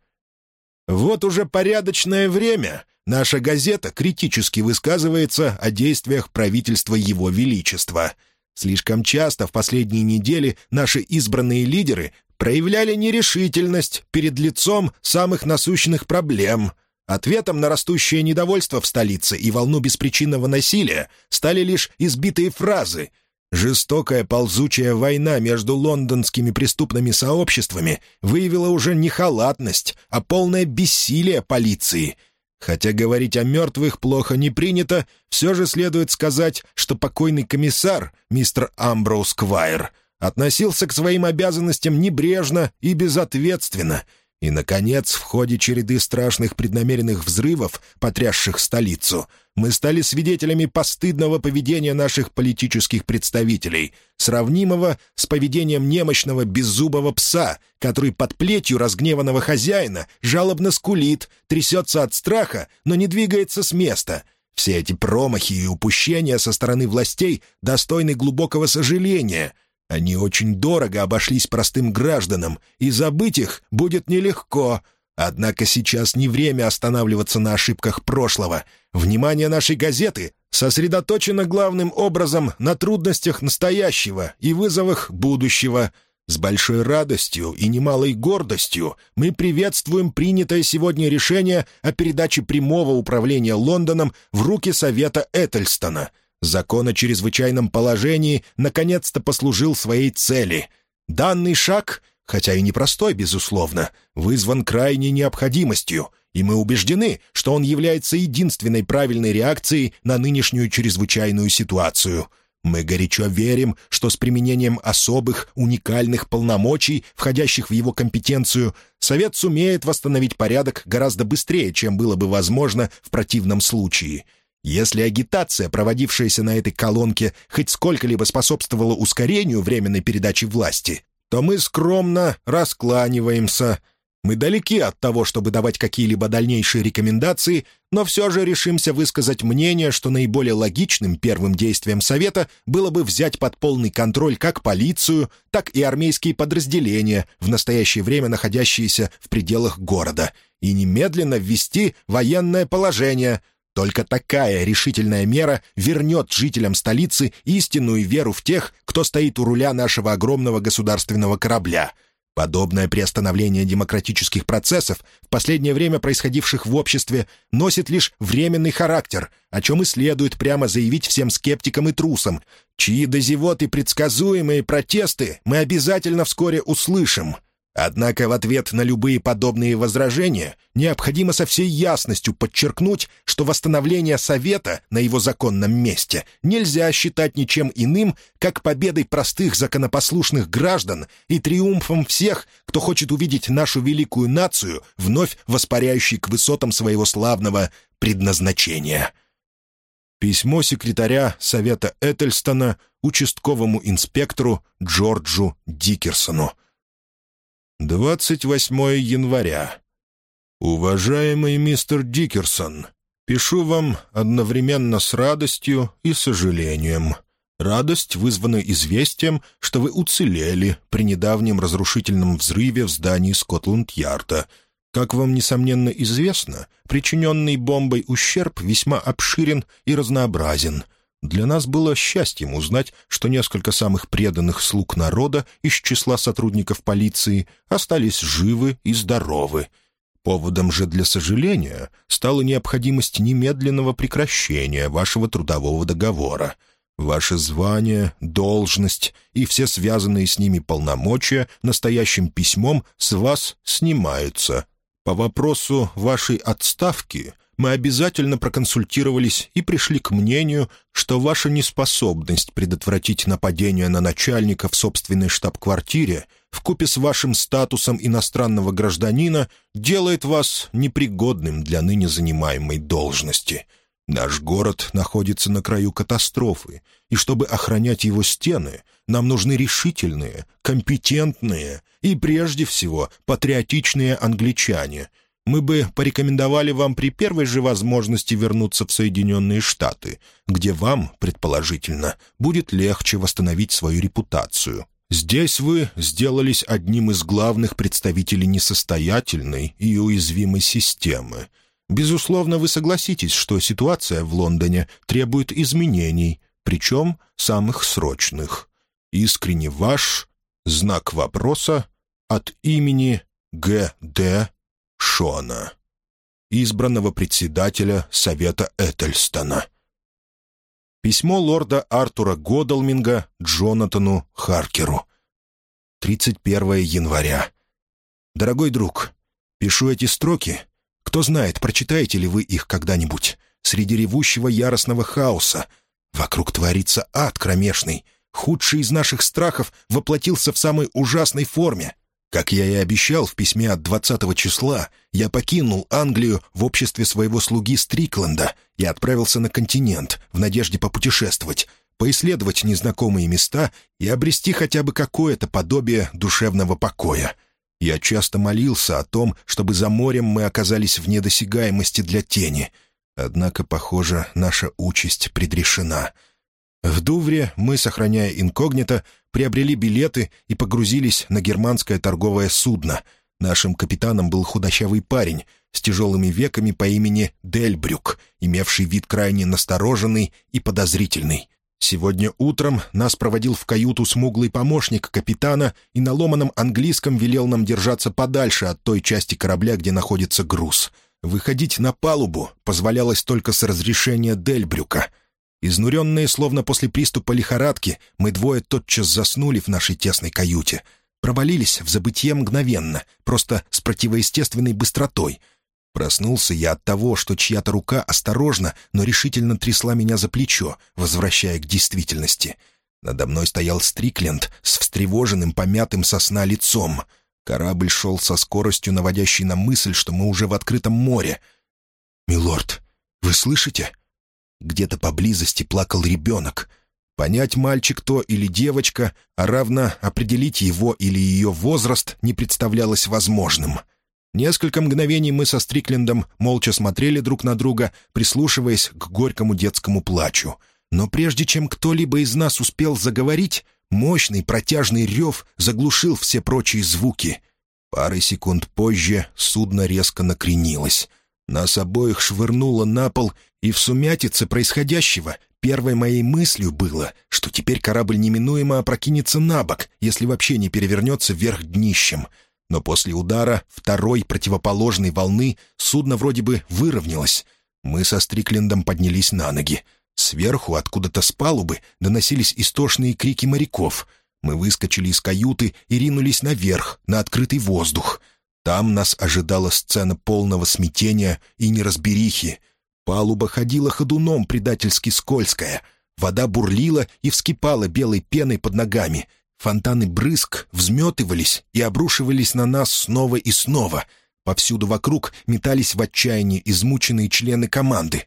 Вот уже порядочное время наша газета критически высказывается о действиях правительства Его Величества — Слишком часто в последние недели наши избранные лидеры проявляли нерешительность перед лицом самых насущных проблем. Ответом на растущее недовольство в столице и волну беспричинного насилия стали лишь избитые фразы. Жестокая ползучая война между лондонскими преступными сообществами выявила уже не халатность, а полное бессилие полиции — Хотя говорить о мертвых плохо не принято, все же следует сказать, что покойный комиссар, мистер Амброуз Квайр, относился к своим обязанностям небрежно и безответственно. И, наконец, в ходе череды страшных преднамеренных взрывов, потрясших столицу, мы стали свидетелями постыдного поведения наших политических представителей, сравнимого с поведением немощного беззубого пса, который под плетью разгневанного хозяина жалобно скулит, трясется от страха, но не двигается с места. Все эти промахи и упущения со стороны властей достойны глубокого сожаления. Они очень дорого обошлись простым гражданам, и забыть их будет нелегко — Однако сейчас не время останавливаться на ошибках прошлого. Внимание нашей газеты сосредоточено главным образом на трудностях настоящего и вызовах будущего. С большой радостью и немалой гордостью мы приветствуем принятое сегодня решение о передаче прямого управления Лондоном в руки Совета Этельстона. Закон о чрезвычайном положении наконец-то послужил своей цели. Данный шаг хотя и непростой, безусловно, вызван крайней необходимостью, и мы убеждены, что он является единственной правильной реакцией на нынешнюю чрезвычайную ситуацию. Мы горячо верим, что с применением особых, уникальных полномочий, входящих в его компетенцию, Совет сумеет восстановить порядок гораздо быстрее, чем было бы возможно в противном случае. Если агитация, проводившаяся на этой колонке, хоть сколько-либо способствовала ускорению временной передачи власти, то мы скромно раскланиваемся — мы далеки от того, чтобы давать какие-либо дальнейшие рекомендации, но все же решимся высказать мнение, что наиболее логичным первым действием Совета было бы взять под полный контроль как полицию, так и армейские подразделения, в настоящее время находящиеся в пределах города, и немедленно ввести военное положение. Только такая решительная мера вернет жителям столицы истинную веру в тех, кто стоит у руля нашего огромного государственного корабля — Подобное приостановление демократических процессов, в последнее время происходивших в обществе, носит лишь временный характер, о чем и следует прямо заявить всем скептикам и трусам, чьи дозевоты предсказуемые протесты мы обязательно вскоре услышим. Однако в ответ на любые подобные возражения необходимо со всей ясностью подчеркнуть, что восстановление Совета на его законном месте нельзя считать ничем иным, как победой простых законопослушных граждан и триумфом всех, кто хочет увидеть нашу великую нацию, вновь воспаряющей к высотам своего славного предназначения. Письмо секретаря Совета Этельстона участковому инспектору Джорджу Дикерсону. 28 января. «Уважаемый мистер Дикерсон, пишу вам одновременно с радостью и сожалением. Радость вызвана известием, что вы уцелели при недавнем разрушительном взрыве в здании Скотланд-Ярда. Как вам, несомненно, известно, причиненный бомбой ущерб весьма обширен и разнообразен — для нас было счастьем узнать, что несколько самых преданных слуг народа из числа сотрудников полиции остались живы и здоровы. Поводом же для сожаления стала необходимость немедленного прекращения вашего трудового договора. Ваше звание, должность и все связанные с ними полномочия настоящим письмом с вас снимаются. По вопросу вашей отставки мы обязательно проконсультировались и пришли к мнению, что ваша неспособность предотвратить нападение на начальника в собственной штаб-квартире вкупе с вашим статусом иностранного гражданина делает вас непригодным для ныне занимаемой должности. Наш город находится на краю катастрофы, и чтобы охранять его стены, нам нужны решительные, компетентные и, прежде всего, патриотичные англичане — мы бы порекомендовали вам при первой же возможности вернуться в Соединенные Штаты, где вам, предположительно, будет легче восстановить свою репутацию. Здесь вы сделались одним из главных представителей несостоятельной и уязвимой системы. Безусловно, вы согласитесь, что ситуация в Лондоне требует изменений, причем самых срочных. Искренне ваш, знак вопроса, от имени Г.Д. Шона, избранного председателя Совета Этельстона. Письмо лорда Артура Годалминга Джонатану Харкеру. 31 января. «Дорогой друг, пишу эти строки. Кто знает, прочитаете ли вы их когда-нибудь. Среди ревущего яростного хаоса. Вокруг творится ад кромешный. Худший из наших страхов воплотился в самой ужасной форме. Как я и обещал в письме от 20 числа, я покинул Англию в обществе своего слуги Стрикленда и отправился на континент в надежде попутешествовать, поисследовать незнакомые места и обрести хотя бы какое-то подобие душевного покоя. Я часто молился о том, чтобы за морем мы оказались в недосягаемости для тени. Однако, похоже, наша участь предрешена — в Дувре мы, сохраняя инкогнито, приобрели билеты и погрузились на германское торговое судно. Нашим капитаном был худощавый парень с тяжелыми веками по имени Дельбрюк, имевший вид крайне настороженный и подозрительный. Сегодня утром нас проводил в каюту смуглый помощник капитана и на ломаном английском велел нам держаться подальше от той части корабля, где находится груз. Выходить на палубу позволялось только с разрешения Дельбрюка — Изнуренные, словно после приступа лихорадки, мы двое тотчас заснули в нашей тесной каюте. Провалились в забытье мгновенно, просто с противоестественной быстротой. Проснулся я от того, что чья-то рука осторожно, но решительно трясла меня за плечо, возвращая к действительности. Надо мной стоял Стрикленд с встревоженным, помятым сосна лицом. Корабль шел со скоростью, наводящей на мысль, что мы уже в открытом море. «Милорд, вы слышите?» Где-то поблизости плакал ребенок. Понять, мальчик то или девочка, а равно определить его или ее возраст не представлялось возможным. Несколько мгновений мы со Стриклендом молча смотрели друг на друга, прислушиваясь к горькому детскому плачу. Но прежде чем кто-либо из нас успел заговорить, мощный протяжный рев заглушил все прочие звуки. Парой секунд позже судно резко накренилось — нас обоих швырнуло на пол, и в сумятице происходящего первой моей мыслью было, что теперь корабль неминуемо опрокинется на бок, если вообще не перевернется вверх днищем. Но после удара второй противоположной волны судно вроде бы выровнялось. Мы со Стриклендом поднялись на ноги. Сверху, откуда-то с палубы, доносились истошные крики моряков. Мы выскочили из каюты и ринулись наверх, на открытый воздух — там нас ожидала сцена полного смятения и неразберихи. Палуба ходила ходуном предательски скользкая. Вода бурлила и вскипала белой пеной под ногами. Фонтаны брызг взметывались и обрушивались на нас снова и снова. Повсюду вокруг метались в отчаянии измученные члены команды.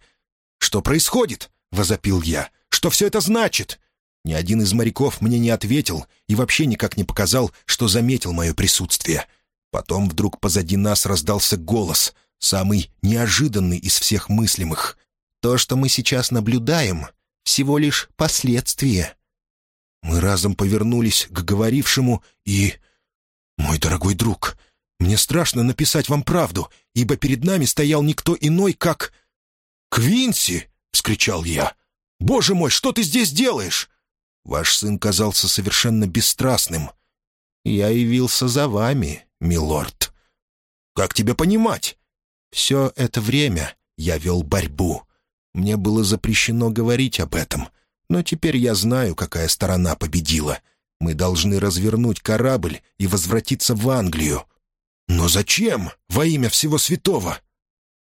«Что происходит?» — возопил я. «Что все это значит?» Ни один из моряков мне не ответил и вообще никак не показал, что заметил мое присутствие. Потом вдруг позади нас раздался голос, самый неожиданный из всех мыслимых. «То, что мы сейчас наблюдаем, всего лишь последствия». Мы разом повернулись к говорившему и... «Мой дорогой друг, мне страшно написать вам правду, ибо перед нами стоял никто иной, как...» «Квинси!» — вскричал я. «Боже мой, что ты здесь делаешь?» Ваш сын казался совершенно бесстрастным. «Я явился за вами, милорд». «Как тебя понимать?» «Все это время я вел борьбу. Мне было запрещено говорить об этом, но теперь я знаю, какая сторона победила. Мы должны развернуть корабль и возвратиться в Англию». «Но зачем? Во имя всего святого?»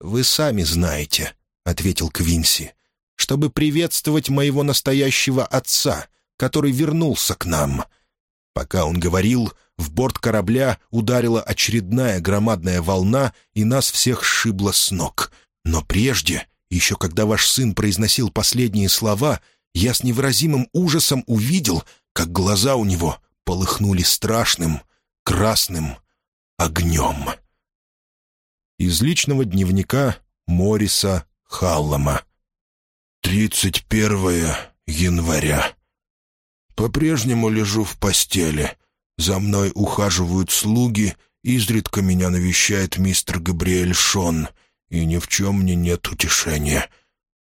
«Вы сами знаете», — ответил Квинси, «чтобы приветствовать моего настоящего отца, который вернулся к нам». Пока он говорил, в борт корабля ударила очередная громадная волна, и нас всех сшибло с ног. Но прежде, еще когда ваш сын произносил последние слова, я с невыразимым ужасом увидел, как глаза у него полыхнули страшным, красным огнем. Из личного дневника Мориса Халлама. «31 января. По-прежнему лежу в постели. За мной ухаживают слуги, изредка меня навещает мистер Габриэль Шон, и ни в чем мне нет утешения.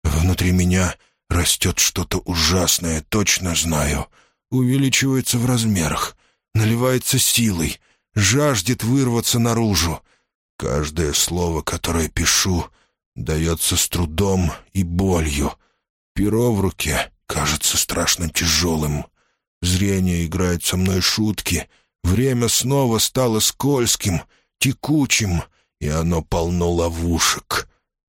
Внутри меня растет что-то ужасное, точно знаю. Увеличивается в размерах, наливается силой, жаждет вырваться наружу. Каждое слово, которое пишу, дается с трудом и болью. Перо в руке кажется страшно тяжелым. Зрение играет со мной шутки. Время снова стало скользким, текучим, и оно полно ловушек.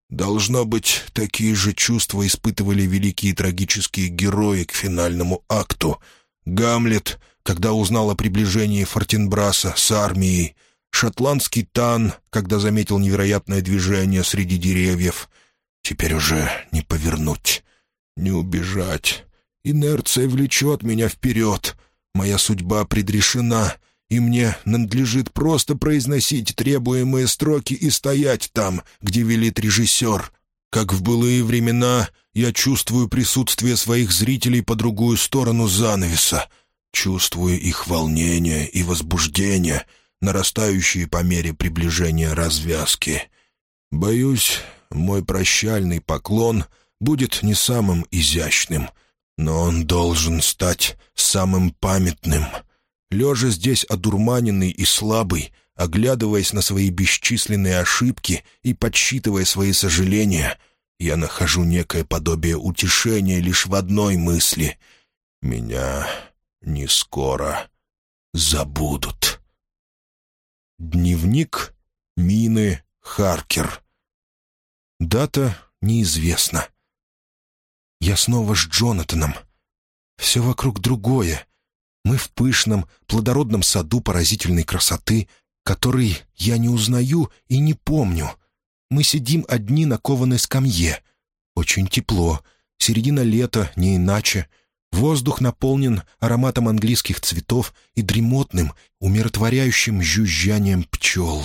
Должно быть, такие же чувства испытывали великие трагические герои к финальному акту. Гамлет, когда узнал о приближении Фортенбраса с армией, шотландский Тан, когда заметил невероятное движение среди деревьев. Теперь уже не повернуть, не убежать. Инерция влечет меня вперед. Моя судьба предрешена, и мне надлежит просто произносить требуемые строки и стоять там, где велит режиссер. Как в былые времена я чувствую присутствие своих зрителей по другую сторону занавеса, чувствую их волнение и возбуждение, нарастающие по мере приближения развязки. Боюсь, мой прощальный поклон будет не самым изящным — но он должен стать самым памятным. Лежа здесь одурманенный и слабый, оглядываясь на свои бесчисленные ошибки и подсчитывая свои сожаления, я нахожу некое подобие утешения лишь в одной мысли — меня не скоро забудут. Дневник Мины Харкер. Дата неизвестна. Я снова с Джонатаном. Все вокруг другое. Мы в пышном, плодородном саду поразительной красоты, который я не узнаю и не помню. Мы сидим одни на кованой скамье. Очень тепло, Середина лета, не иначе. Воздух наполнен ароматом английских цветов и дремотным, умиротворяющим жужжанием пчел.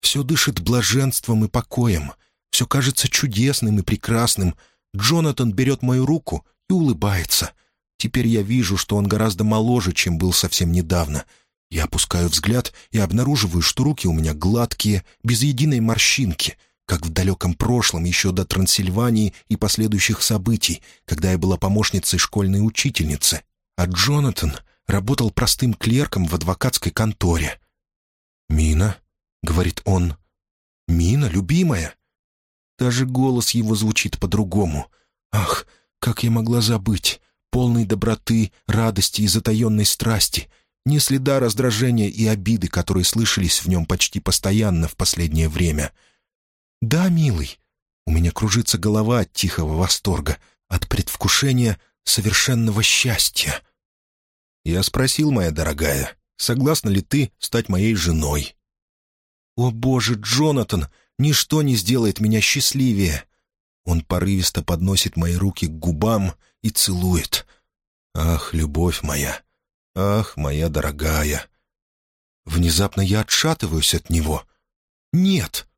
Все дышит блаженством и покоем. Все кажется чудесным и прекрасным. Джонатан берет мою руку и улыбается. Теперь я вижу, что он гораздо моложе, чем был совсем недавно. Я опускаю взгляд и обнаруживаю, что руки у меня гладкие, без единой морщинки — как в далеком прошлом, еще до Трансильвании и последующих событий, когда я была помощницей школьной учительницы, а Джонатан работал простым клерком в адвокатской конторе. «Мина», — говорит он, — «Мина, любимая». Даже голос его звучит по-другому. «Ах, как я могла забыть! Полной доброты, радости и затаенной страсти!» Ни следа раздражения и обиды, которые слышались в нем почти постоянно в последнее время — «Да, милый». У меня кружится голова от тихого восторга, от предвкушения совершенного счастья. Я спросил, моя дорогая, согласна ли ты стать моей женой? «О, Боже, Джонатан, ничто не сделает меня счастливее!» Он порывисто подносит мои руки к губам и целует. «Ах, любовь моя! Ах, моя дорогая!» Внезапно я отшатываюсь от него. «Нет!»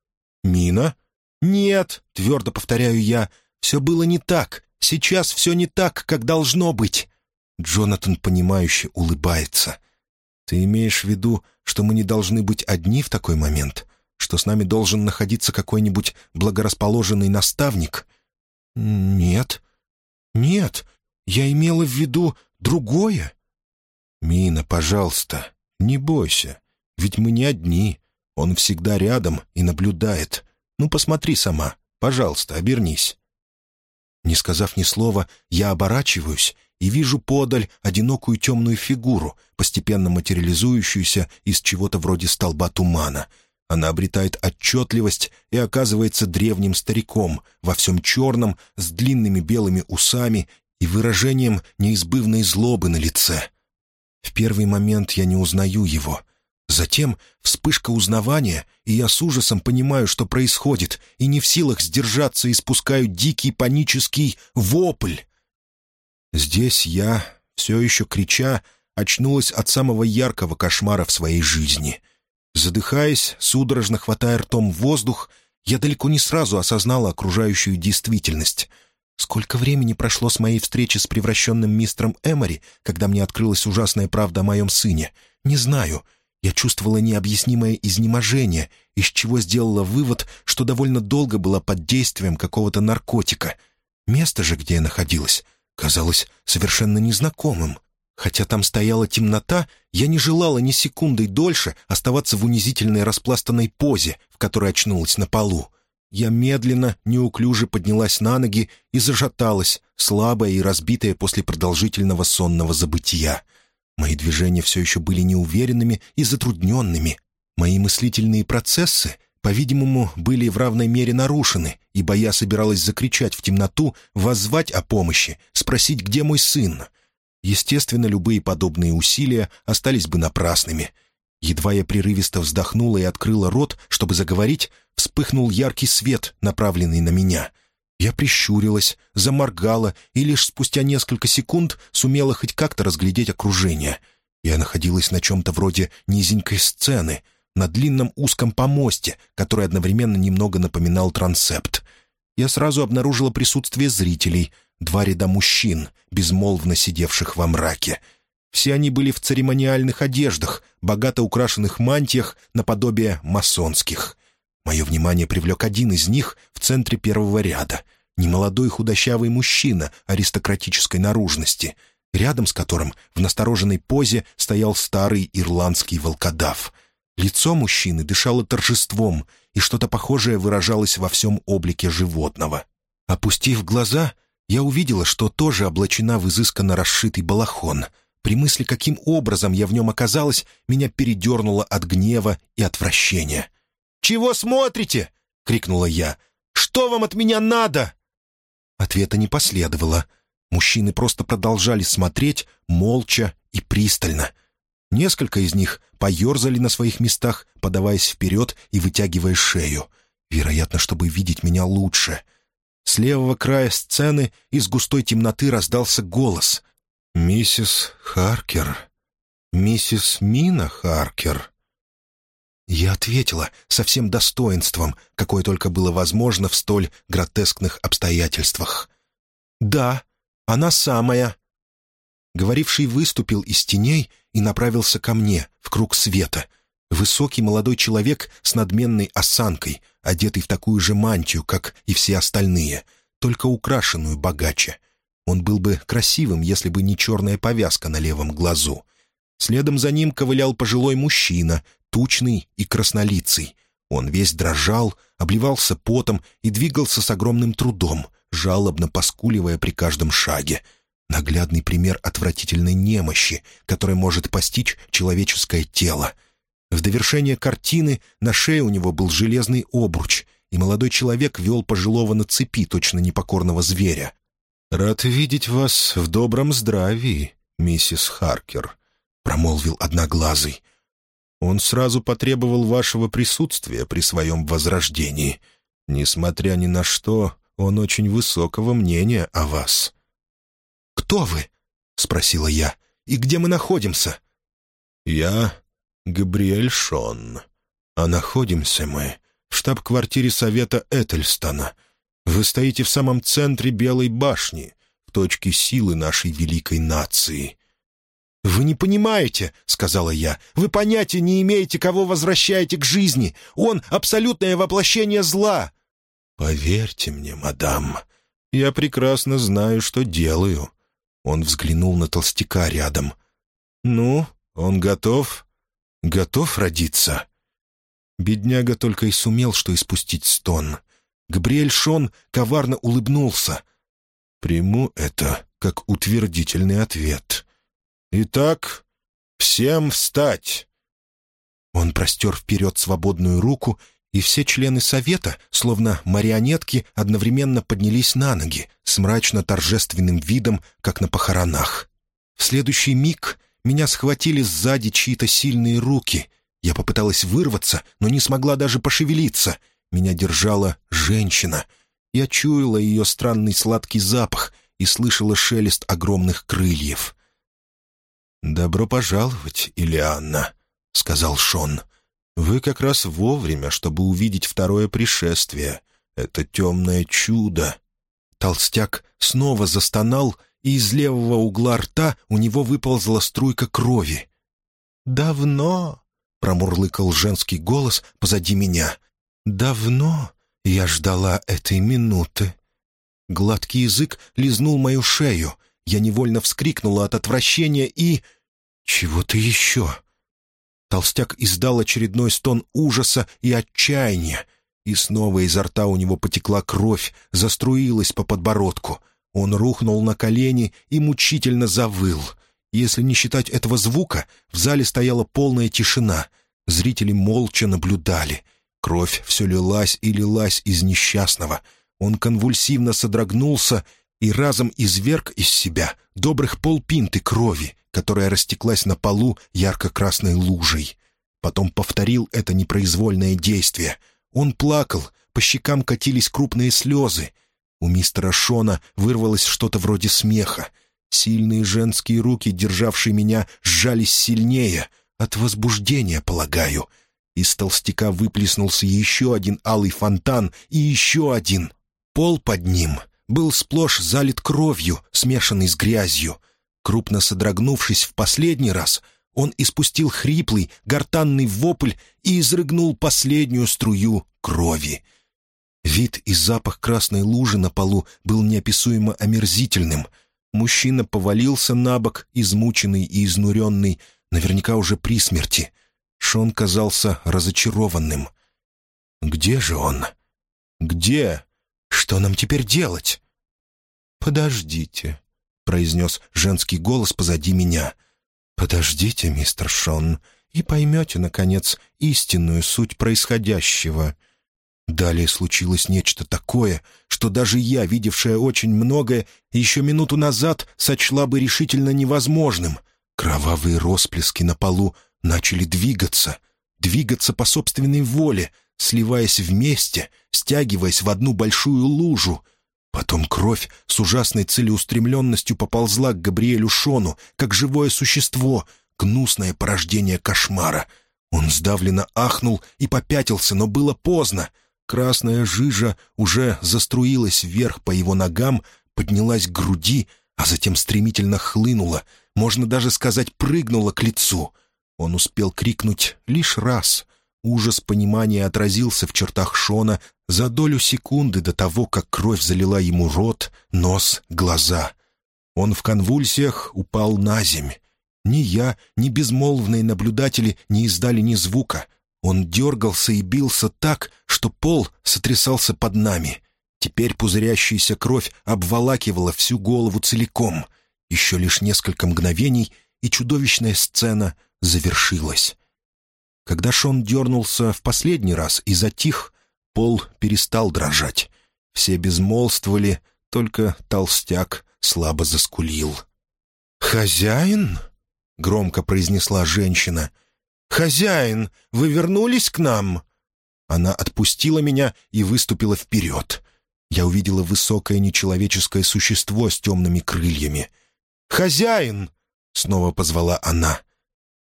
«Мина?» «Нет», — твердо повторяю я, — «все было не так. Сейчас все не так, как должно быть». Джонатан, понимающе улыбается. «Ты имеешь в виду, что мы не должны быть одни в такой момент? Что с нами должен находиться какой-нибудь благорасположенный наставник?» «Нет. Нет. Я имела в виду другое». «Мина, пожалуйста, не бойся. Ведь мы не одни. Он всегда рядом и наблюдает. Ну, посмотри сама. Пожалуйста, обернись». Не сказав ни слова, я оборачиваюсь и вижу подаль одинокую темную фигуру, постепенно материализующуюся из чего-то вроде столба тумана. Она обретает отчетливость и оказывается древним стариком, во всем черном, с длинными белыми усами и выражением неизбывной злобы на лице. В первый момент я не узнаю его, Затем вспышка узнавания, и я с ужасом понимаю, что происходит, и не в силах сдержаться и спускаю дикий панический вопль. Здесь я, все еще крича, очнулась от самого яркого кошмара в своей жизни. Задыхаясь, судорожно хватая ртом воздух, я далеко не сразу осознала окружающую действительность. Сколько времени прошло с моей встречи с превращенным мистером Эмори, когда мне открылась ужасная правда о моем сыне, не знаю — я чувствовала необъяснимое изнеможение, из чего сделала вывод, что довольно долго была под действием какого-то наркотика. Место же, где я находилась, казалось совершенно незнакомым. Хотя там стояла темнота, я не желала ни секундой дольше оставаться в унизительной распластанной позе, в которой очнулась на полу. Я медленно, неуклюже поднялась на ноги и зажаталась, слабая и разбитая после продолжительного сонного забытия. Мои движения все еще были неуверенными и затрудненными. Мои мыслительные процессы, по-видимому, были в равной мере нарушены, ибо я собиралась закричать в темноту, воззвать о помощи, спросить, где мой сын. Естественно, любые подобные усилия остались бы напрасными. Едва я прерывисто вздохнула и открыла рот, чтобы заговорить, вспыхнул яркий свет, направленный на меня. Я прищурилась, заморгала и лишь спустя несколько секунд сумела хоть как-то разглядеть окружение. Я находилась на чем-то вроде низенькой сцены, на длинном узком помосте, который одновременно немного напоминал трансепт. Я сразу обнаружила присутствие зрителей, два ряда мужчин, безмолвно сидевших во мраке. Все они были в церемониальных одеждах, богато украшенных мантиях наподобие масонских. Мое внимание привлек один из них в центре первого ряда. Немолодой худощавый мужчина аристократической наружности, рядом с которым в настороженной позе стоял старый ирландский волкодав. Лицо мужчины дышало торжеством, и что-то похожее выражалось во всем облике животного. Опустив глаза, я увидела, что тоже облачена в изысканно расшитый балахон. При мысли, каким образом я в нем оказалась, меня передернуло от гнева и отвращения — «Чего смотрите?» — крикнула я. «Что вам от меня надо?» Ответа не последовало. Мужчины просто продолжали смотреть, молча и пристально. Несколько из них поерзали на своих местах, подаваясь вперед и вытягивая шею. Вероятно, чтобы видеть меня лучше. С левого края сцены из густой темноты раздался голос. «Миссис Харкер. Миссис Мина Харкер». Я ответила со всем достоинством, какое только было возможно в столь гротескных обстоятельствах. «Да, она самая». Говоривший выступил из теней и направился ко мне, в круг света. Высокий молодой человек с надменной осанкой, одетый в такую же мантию, как и все остальные, только украшенную богаче. Он был бы красивым, если бы не черная повязка на левом глазу. Следом за ним ковылял пожилой мужчина, тучный и краснолицый. Он весь дрожал, обливался потом и двигался с огромным трудом, жалобно поскуливая при каждом шаге. Наглядный пример отвратительной немощи, которая может постичь человеческое тело. В довершение картины на шее у него был железный обруч, и молодой человек вел пожилого на цепи, точно непокорного зверя. «Рад видеть вас в добром здравии, миссис Харкер», — промолвил одноглазый. Он сразу потребовал вашего присутствия при своем возрождении. Несмотря ни на что, он очень высокого мнения о вас». «Кто вы?» — спросила я. «И где мы находимся?» «Я Габриэль Шон. А находимся мы в штаб-квартире Совета Этельстона. Вы стоите в самом центре Белой башни, в точке силы нашей великой нации. «Вы не понимаете», — сказала я. «Вы понятия не имеете, кого возвращаете к жизни. Он — абсолютное воплощение зла». «Поверьте мне, мадам, я прекрасно знаю, что делаю». Он взглянул на толстяка рядом. «Ну, он готов? Готов родиться?» Бедняга только и сумел, что испустить стон. Габриэль Шон коварно улыбнулся. «Приму это как утвердительный ответ». «Итак, всем встать!» Он простер вперед свободную руку, и все члены совета, словно марионетки, одновременно поднялись на ноги с мрачно-торжественным видом, как на похоронах. В следующий миг меня схватили сзади чьи-то сильные руки. Я попыталась вырваться, но не смогла даже пошевелиться. Меня держала женщина. Я чуяла ее странный сладкий запах и слышала шелест огромных крыльев. «Добро пожаловать, Илианна», — сказал Шон. «Вы как раз вовремя, чтобы увидеть второе пришествие. Это темное чудо». Толстяк снова застонал, и из левого угла рта у него выползла струйка крови. «Давно», — промурлыкал женский голос позади меня, — «давно я ждала этой минуты». Гладкий язык лизнул мою шею — я невольно вскрикнула от отвращения и... «Чего-то еще!» Толстяк издал очередной стон ужаса и отчаяния, и снова изо рта у него потекла кровь, заструилась по подбородку. Он рухнул на колени и мучительно завыл. Если не считать этого звука, в зале стояла полная тишина. Зрители молча наблюдали. Кровь все лилась и лилась из несчастного. Он конвульсивно содрогнулся и разом изверг из себя добрых полпинты крови, которая растеклась на полу ярко-красной лужей. Потом повторил это непроизвольное действие. Он плакал, по щекам катились крупные слезы. У мистера Шона вырвалось что-то вроде смеха. Сильные женские руки, державшие меня, сжались сильнее. От возбуждения, полагаю. Из толстяка выплеснулся еще один алый фонтан и еще один. Пол под ним был сплошь залит кровью, смешанной с грязью. Крупно содрогнувшись в последний раз, он испустил хриплый, гортанный вопль и изрыгнул последнюю струю крови. Вид и запах красной лужи на полу был неописуемо омерзительным. Мужчина повалился на бок, измученный и изнуренный, наверняка уже при смерти. Шон казался разочарованным. «Где же он? Где?» Что нам теперь делать?» «Подождите», — произнес женский голос позади меня. «Подождите, мистер Шон, и поймете, наконец, истинную суть происходящего». Далее случилось нечто такое, что даже я, видевшая очень многое, еще минуту назад сочла бы решительно невозможным. Кровавые росплески на полу начали двигаться, двигаться по собственной воле, сливаясь вместе, стягиваясь в одну большую лужу. Потом кровь с ужасной целеустремленностью поползла к Габриэлю Шону, как живое существо, гнусное порождение кошмара. Он сдавленно ахнул и попятился, но было поздно. Красная жижа уже заструилась вверх по его ногам, поднялась к груди, а затем стремительно хлынула, можно даже сказать, прыгнула к лицу. Он успел крикнуть лишь раз. Ужас понимания отразился в чертах Шона за долю секунды до того, как кровь залила ему рот, нос, глаза. Он в конвульсиях упал на земь. Ни я, ни безмолвные наблюдатели не издали ни звука. Он дергался и бился так, что пол сотрясался под нами. Теперь пузырящаяся кровь обволакивала всю голову целиком. Еще лишь несколько мгновений, и чудовищная сцена завершилась. Когда Шон дернулся в последний раз и затих, Пол перестал дрожать. Все безмолвствовали, только толстяк слабо заскулил. «Хозяин?» — громко произнесла женщина. «Хозяин, вы вернулись к нам?» Она отпустила меня и выступила вперед. Я увидела высокое нечеловеческое существо с темными крыльями. «Хозяин!» — снова позвала она.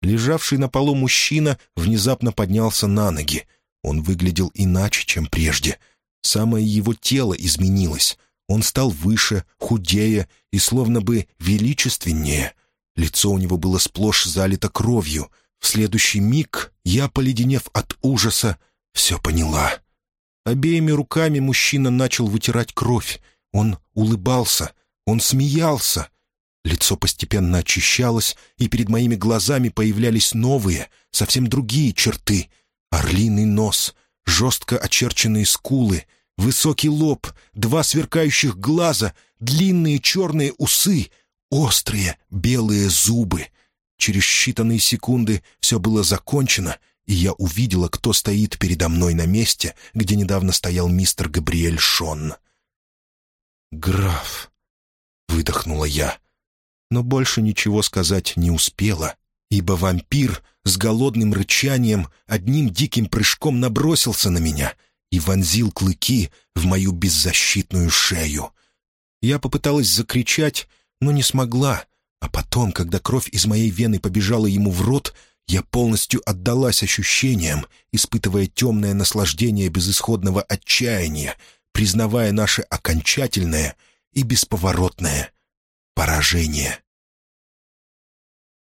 Лежавший на полу мужчина внезапно поднялся на ноги. Он выглядел иначе, чем прежде. Самое его тело изменилось. Он стал выше, худее и словно бы величественнее. Лицо у него было сплошь залито кровью. В следующий миг я, поледенев от ужаса, все поняла. Обеими руками мужчина начал вытирать кровь. Он улыбался, он смеялся. Лицо постепенно очищалось, и перед моими глазами появлялись новые, совсем другие черты — Орлиный нос, жестко очерченные скулы, высокий лоб, два сверкающих глаза, длинные черные усы, острые белые зубы. Через считанные секунды все было закончено, и я увидела, кто стоит передо мной на месте, где недавно стоял мистер Габриэль Шон. «Граф», — выдохнула я, но больше ничего сказать не успела, ибо вампир с голодным рычанием одним диким прыжком набросился на меня и вонзил клыки в мою беззащитную шею. Я попыталась закричать, но не смогла, а потом, когда кровь из моей вены побежала ему в рот, я полностью отдалась ощущениям, испытывая темное наслаждение безысходного отчаяния, признавая наше окончательное и бесповоротное поражение.